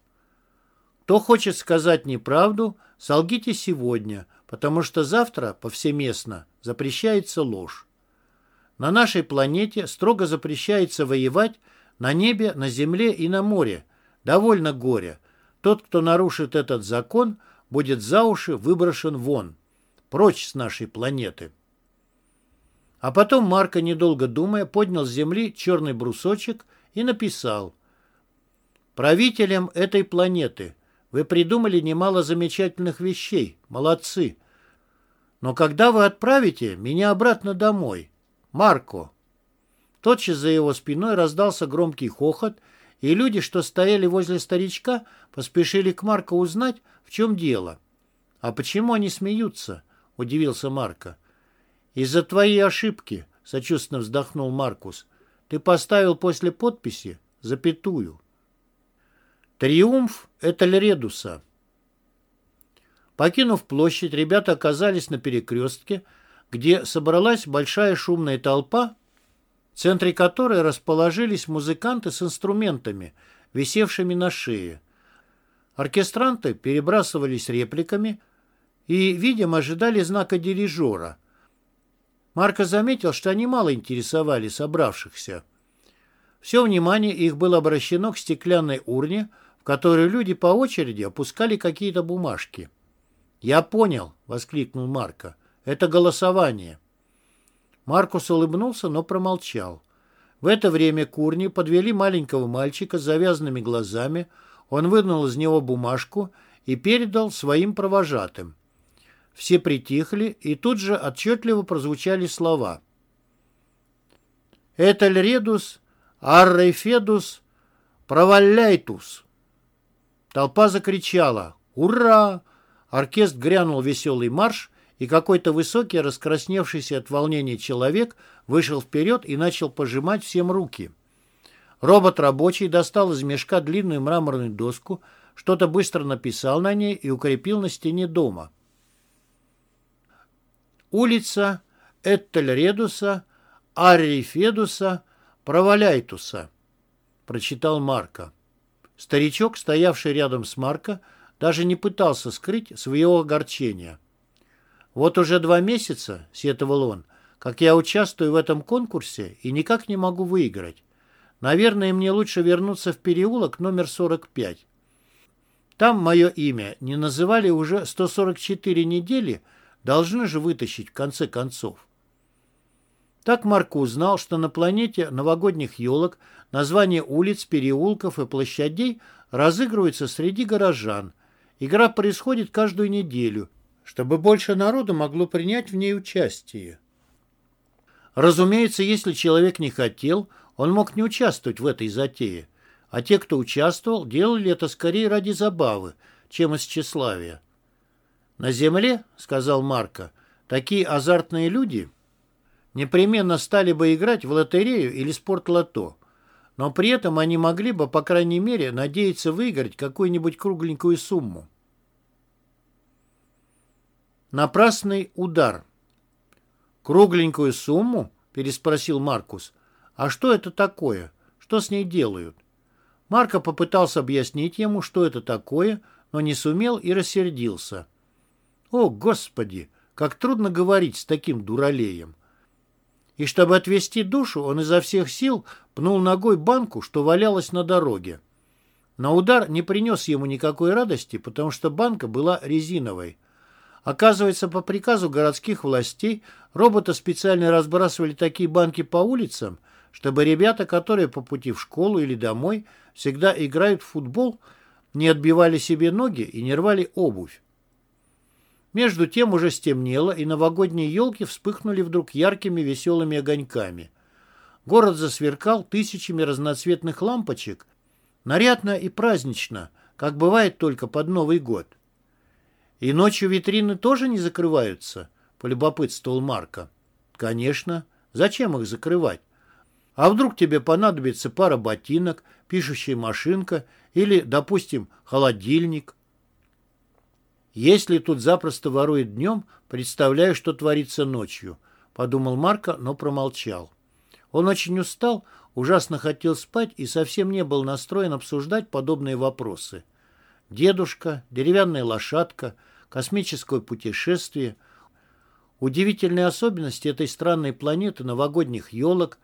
Кто хочет сказать неправду, солгите сегодня, потому что завтра повсеместно запрещается ложь. На нашей планете строго запрещается воевать на небе, на земле и на море. Довольно горя. Тот, кто нарушит этот закон, будет за уши выброшен вон. Прочь с нашей планеты. А потом Марко, недолго думая, поднял с земли черный брусочек и написал «Правителям этой планеты вы придумали немало замечательных вещей. Молодцы. Но когда вы отправите меня обратно домой? Марко!» Тотчас за его спиной раздался громкий хохот, и люди, что стояли возле старичка, поспешили к Марко узнать, в чем дело. «А почему они смеются?» — удивился Марко. «Из-за твоей ошибки», — сочувственно вздохнул Маркус. «Ты поставил после подписи запятую». Триумф Этельредуса Покинув площадь, ребята оказались на перекрестке, где собралась большая шумная толпа, в центре которой расположились музыканты с инструментами, висевшими на шее. Оркестранты перебрасывались репликами и, видимо, ожидали знака дирижера. Марко заметил, что они мало интересовали собравшихся. Все внимание их было обращено к стеклянной урне, в которую люди по очереди опускали какие-то бумажки. «Я понял», — воскликнул Марко. Это голосование. Маркус улыбнулся, но промолчал. В это время курни подвели маленького мальчика с завязанными глазами. Он вынул из него бумажку и передал своим провожатым. Все притихли, и тут же отчетливо прозвучали слова. «Этель редус, аррейфедус, проваляйтус». Толпа закричала «Ура!». Оркестр грянул веселый марш, и какой-то высокий, раскрасневшийся от волнения человек вышел вперед и начал пожимать всем руки. Робот рабочий достал из мешка длинную мраморную доску, что-то быстро написал на ней и укрепил на стене дома. Улица Эттельредуса, Аррифедуса, Проваляйтуса, прочитал Марка. Старичок, стоявший рядом с Марко, даже не пытался скрыть своего огорчения. «Вот уже два месяца, — сетовал он, — как я участвую в этом конкурсе и никак не могу выиграть. Наверное, мне лучше вернуться в переулок номер 45. Там мое имя не называли уже 144 недели, должны же вытащить в конце концов». Так Марко узнал, что на планете новогодних елок названия улиц, переулков и площадей разыгрываются среди горожан. Игра происходит каждую неделю – чтобы больше народу могло принять в ней участие. Разумеется, если человек не хотел, он мог не участвовать в этой затее, а те, кто участвовал, делали это скорее ради забавы, чем из тщеславия. «На земле, — сказал Марко, — такие азартные люди непременно стали бы играть в лотерею или спортлото, но при этом они могли бы, по крайней мере, надеяться выиграть какую-нибудь кругленькую сумму. Напрасный удар. «Кругленькую сумму?» – переспросил Маркус. «А что это такое? Что с ней делают?» Марко попытался объяснить ему, что это такое, но не сумел и рассердился. «О, Господи! Как трудно говорить с таким дуралеем!» И чтобы отвести душу, он изо всех сил пнул ногой банку, что валялась на дороге. Но удар не принес ему никакой радости, потому что банка была резиновой. Оказывается, по приказу городских властей роботы специально разбрасывали такие банки по улицам, чтобы ребята, которые по пути в школу или домой всегда играют в футбол, не отбивали себе ноги и не рвали обувь. Между тем уже стемнело, и новогодние елки вспыхнули вдруг яркими веселыми огоньками. Город засверкал тысячами разноцветных лампочек, нарядно и празднично, как бывает только под Новый год. «И ночью витрины тоже не закрываются?» — полюбопытствовал Марка. «Конечно. Зачем их закрывать? А вдруг тебе понадобится пара ботинок, пишущая машинка или, допустим, холодильник?» «Если тут запросто ворует днем, представляю, что творится ночью», — подумал Марко, но промолчал. Он очень устал, ужасно хотел спать и совсем не был настроен обсуждать подобные вопросы. Дедушка, деревянная лошадка, космическое путешествие, удивительные особенности этой странной планеты новогодних елок.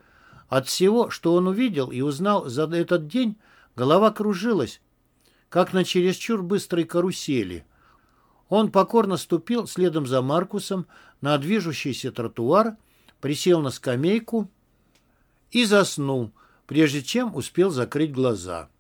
От всего, что он увидел и узнал за этот день, голова кружилась, как на чересчур быстрой карусели. Он покорно ступил следом за Маркусом на движущийся тротуар, присел на скамейку и заснул, прежде чем успел закрыть глаза.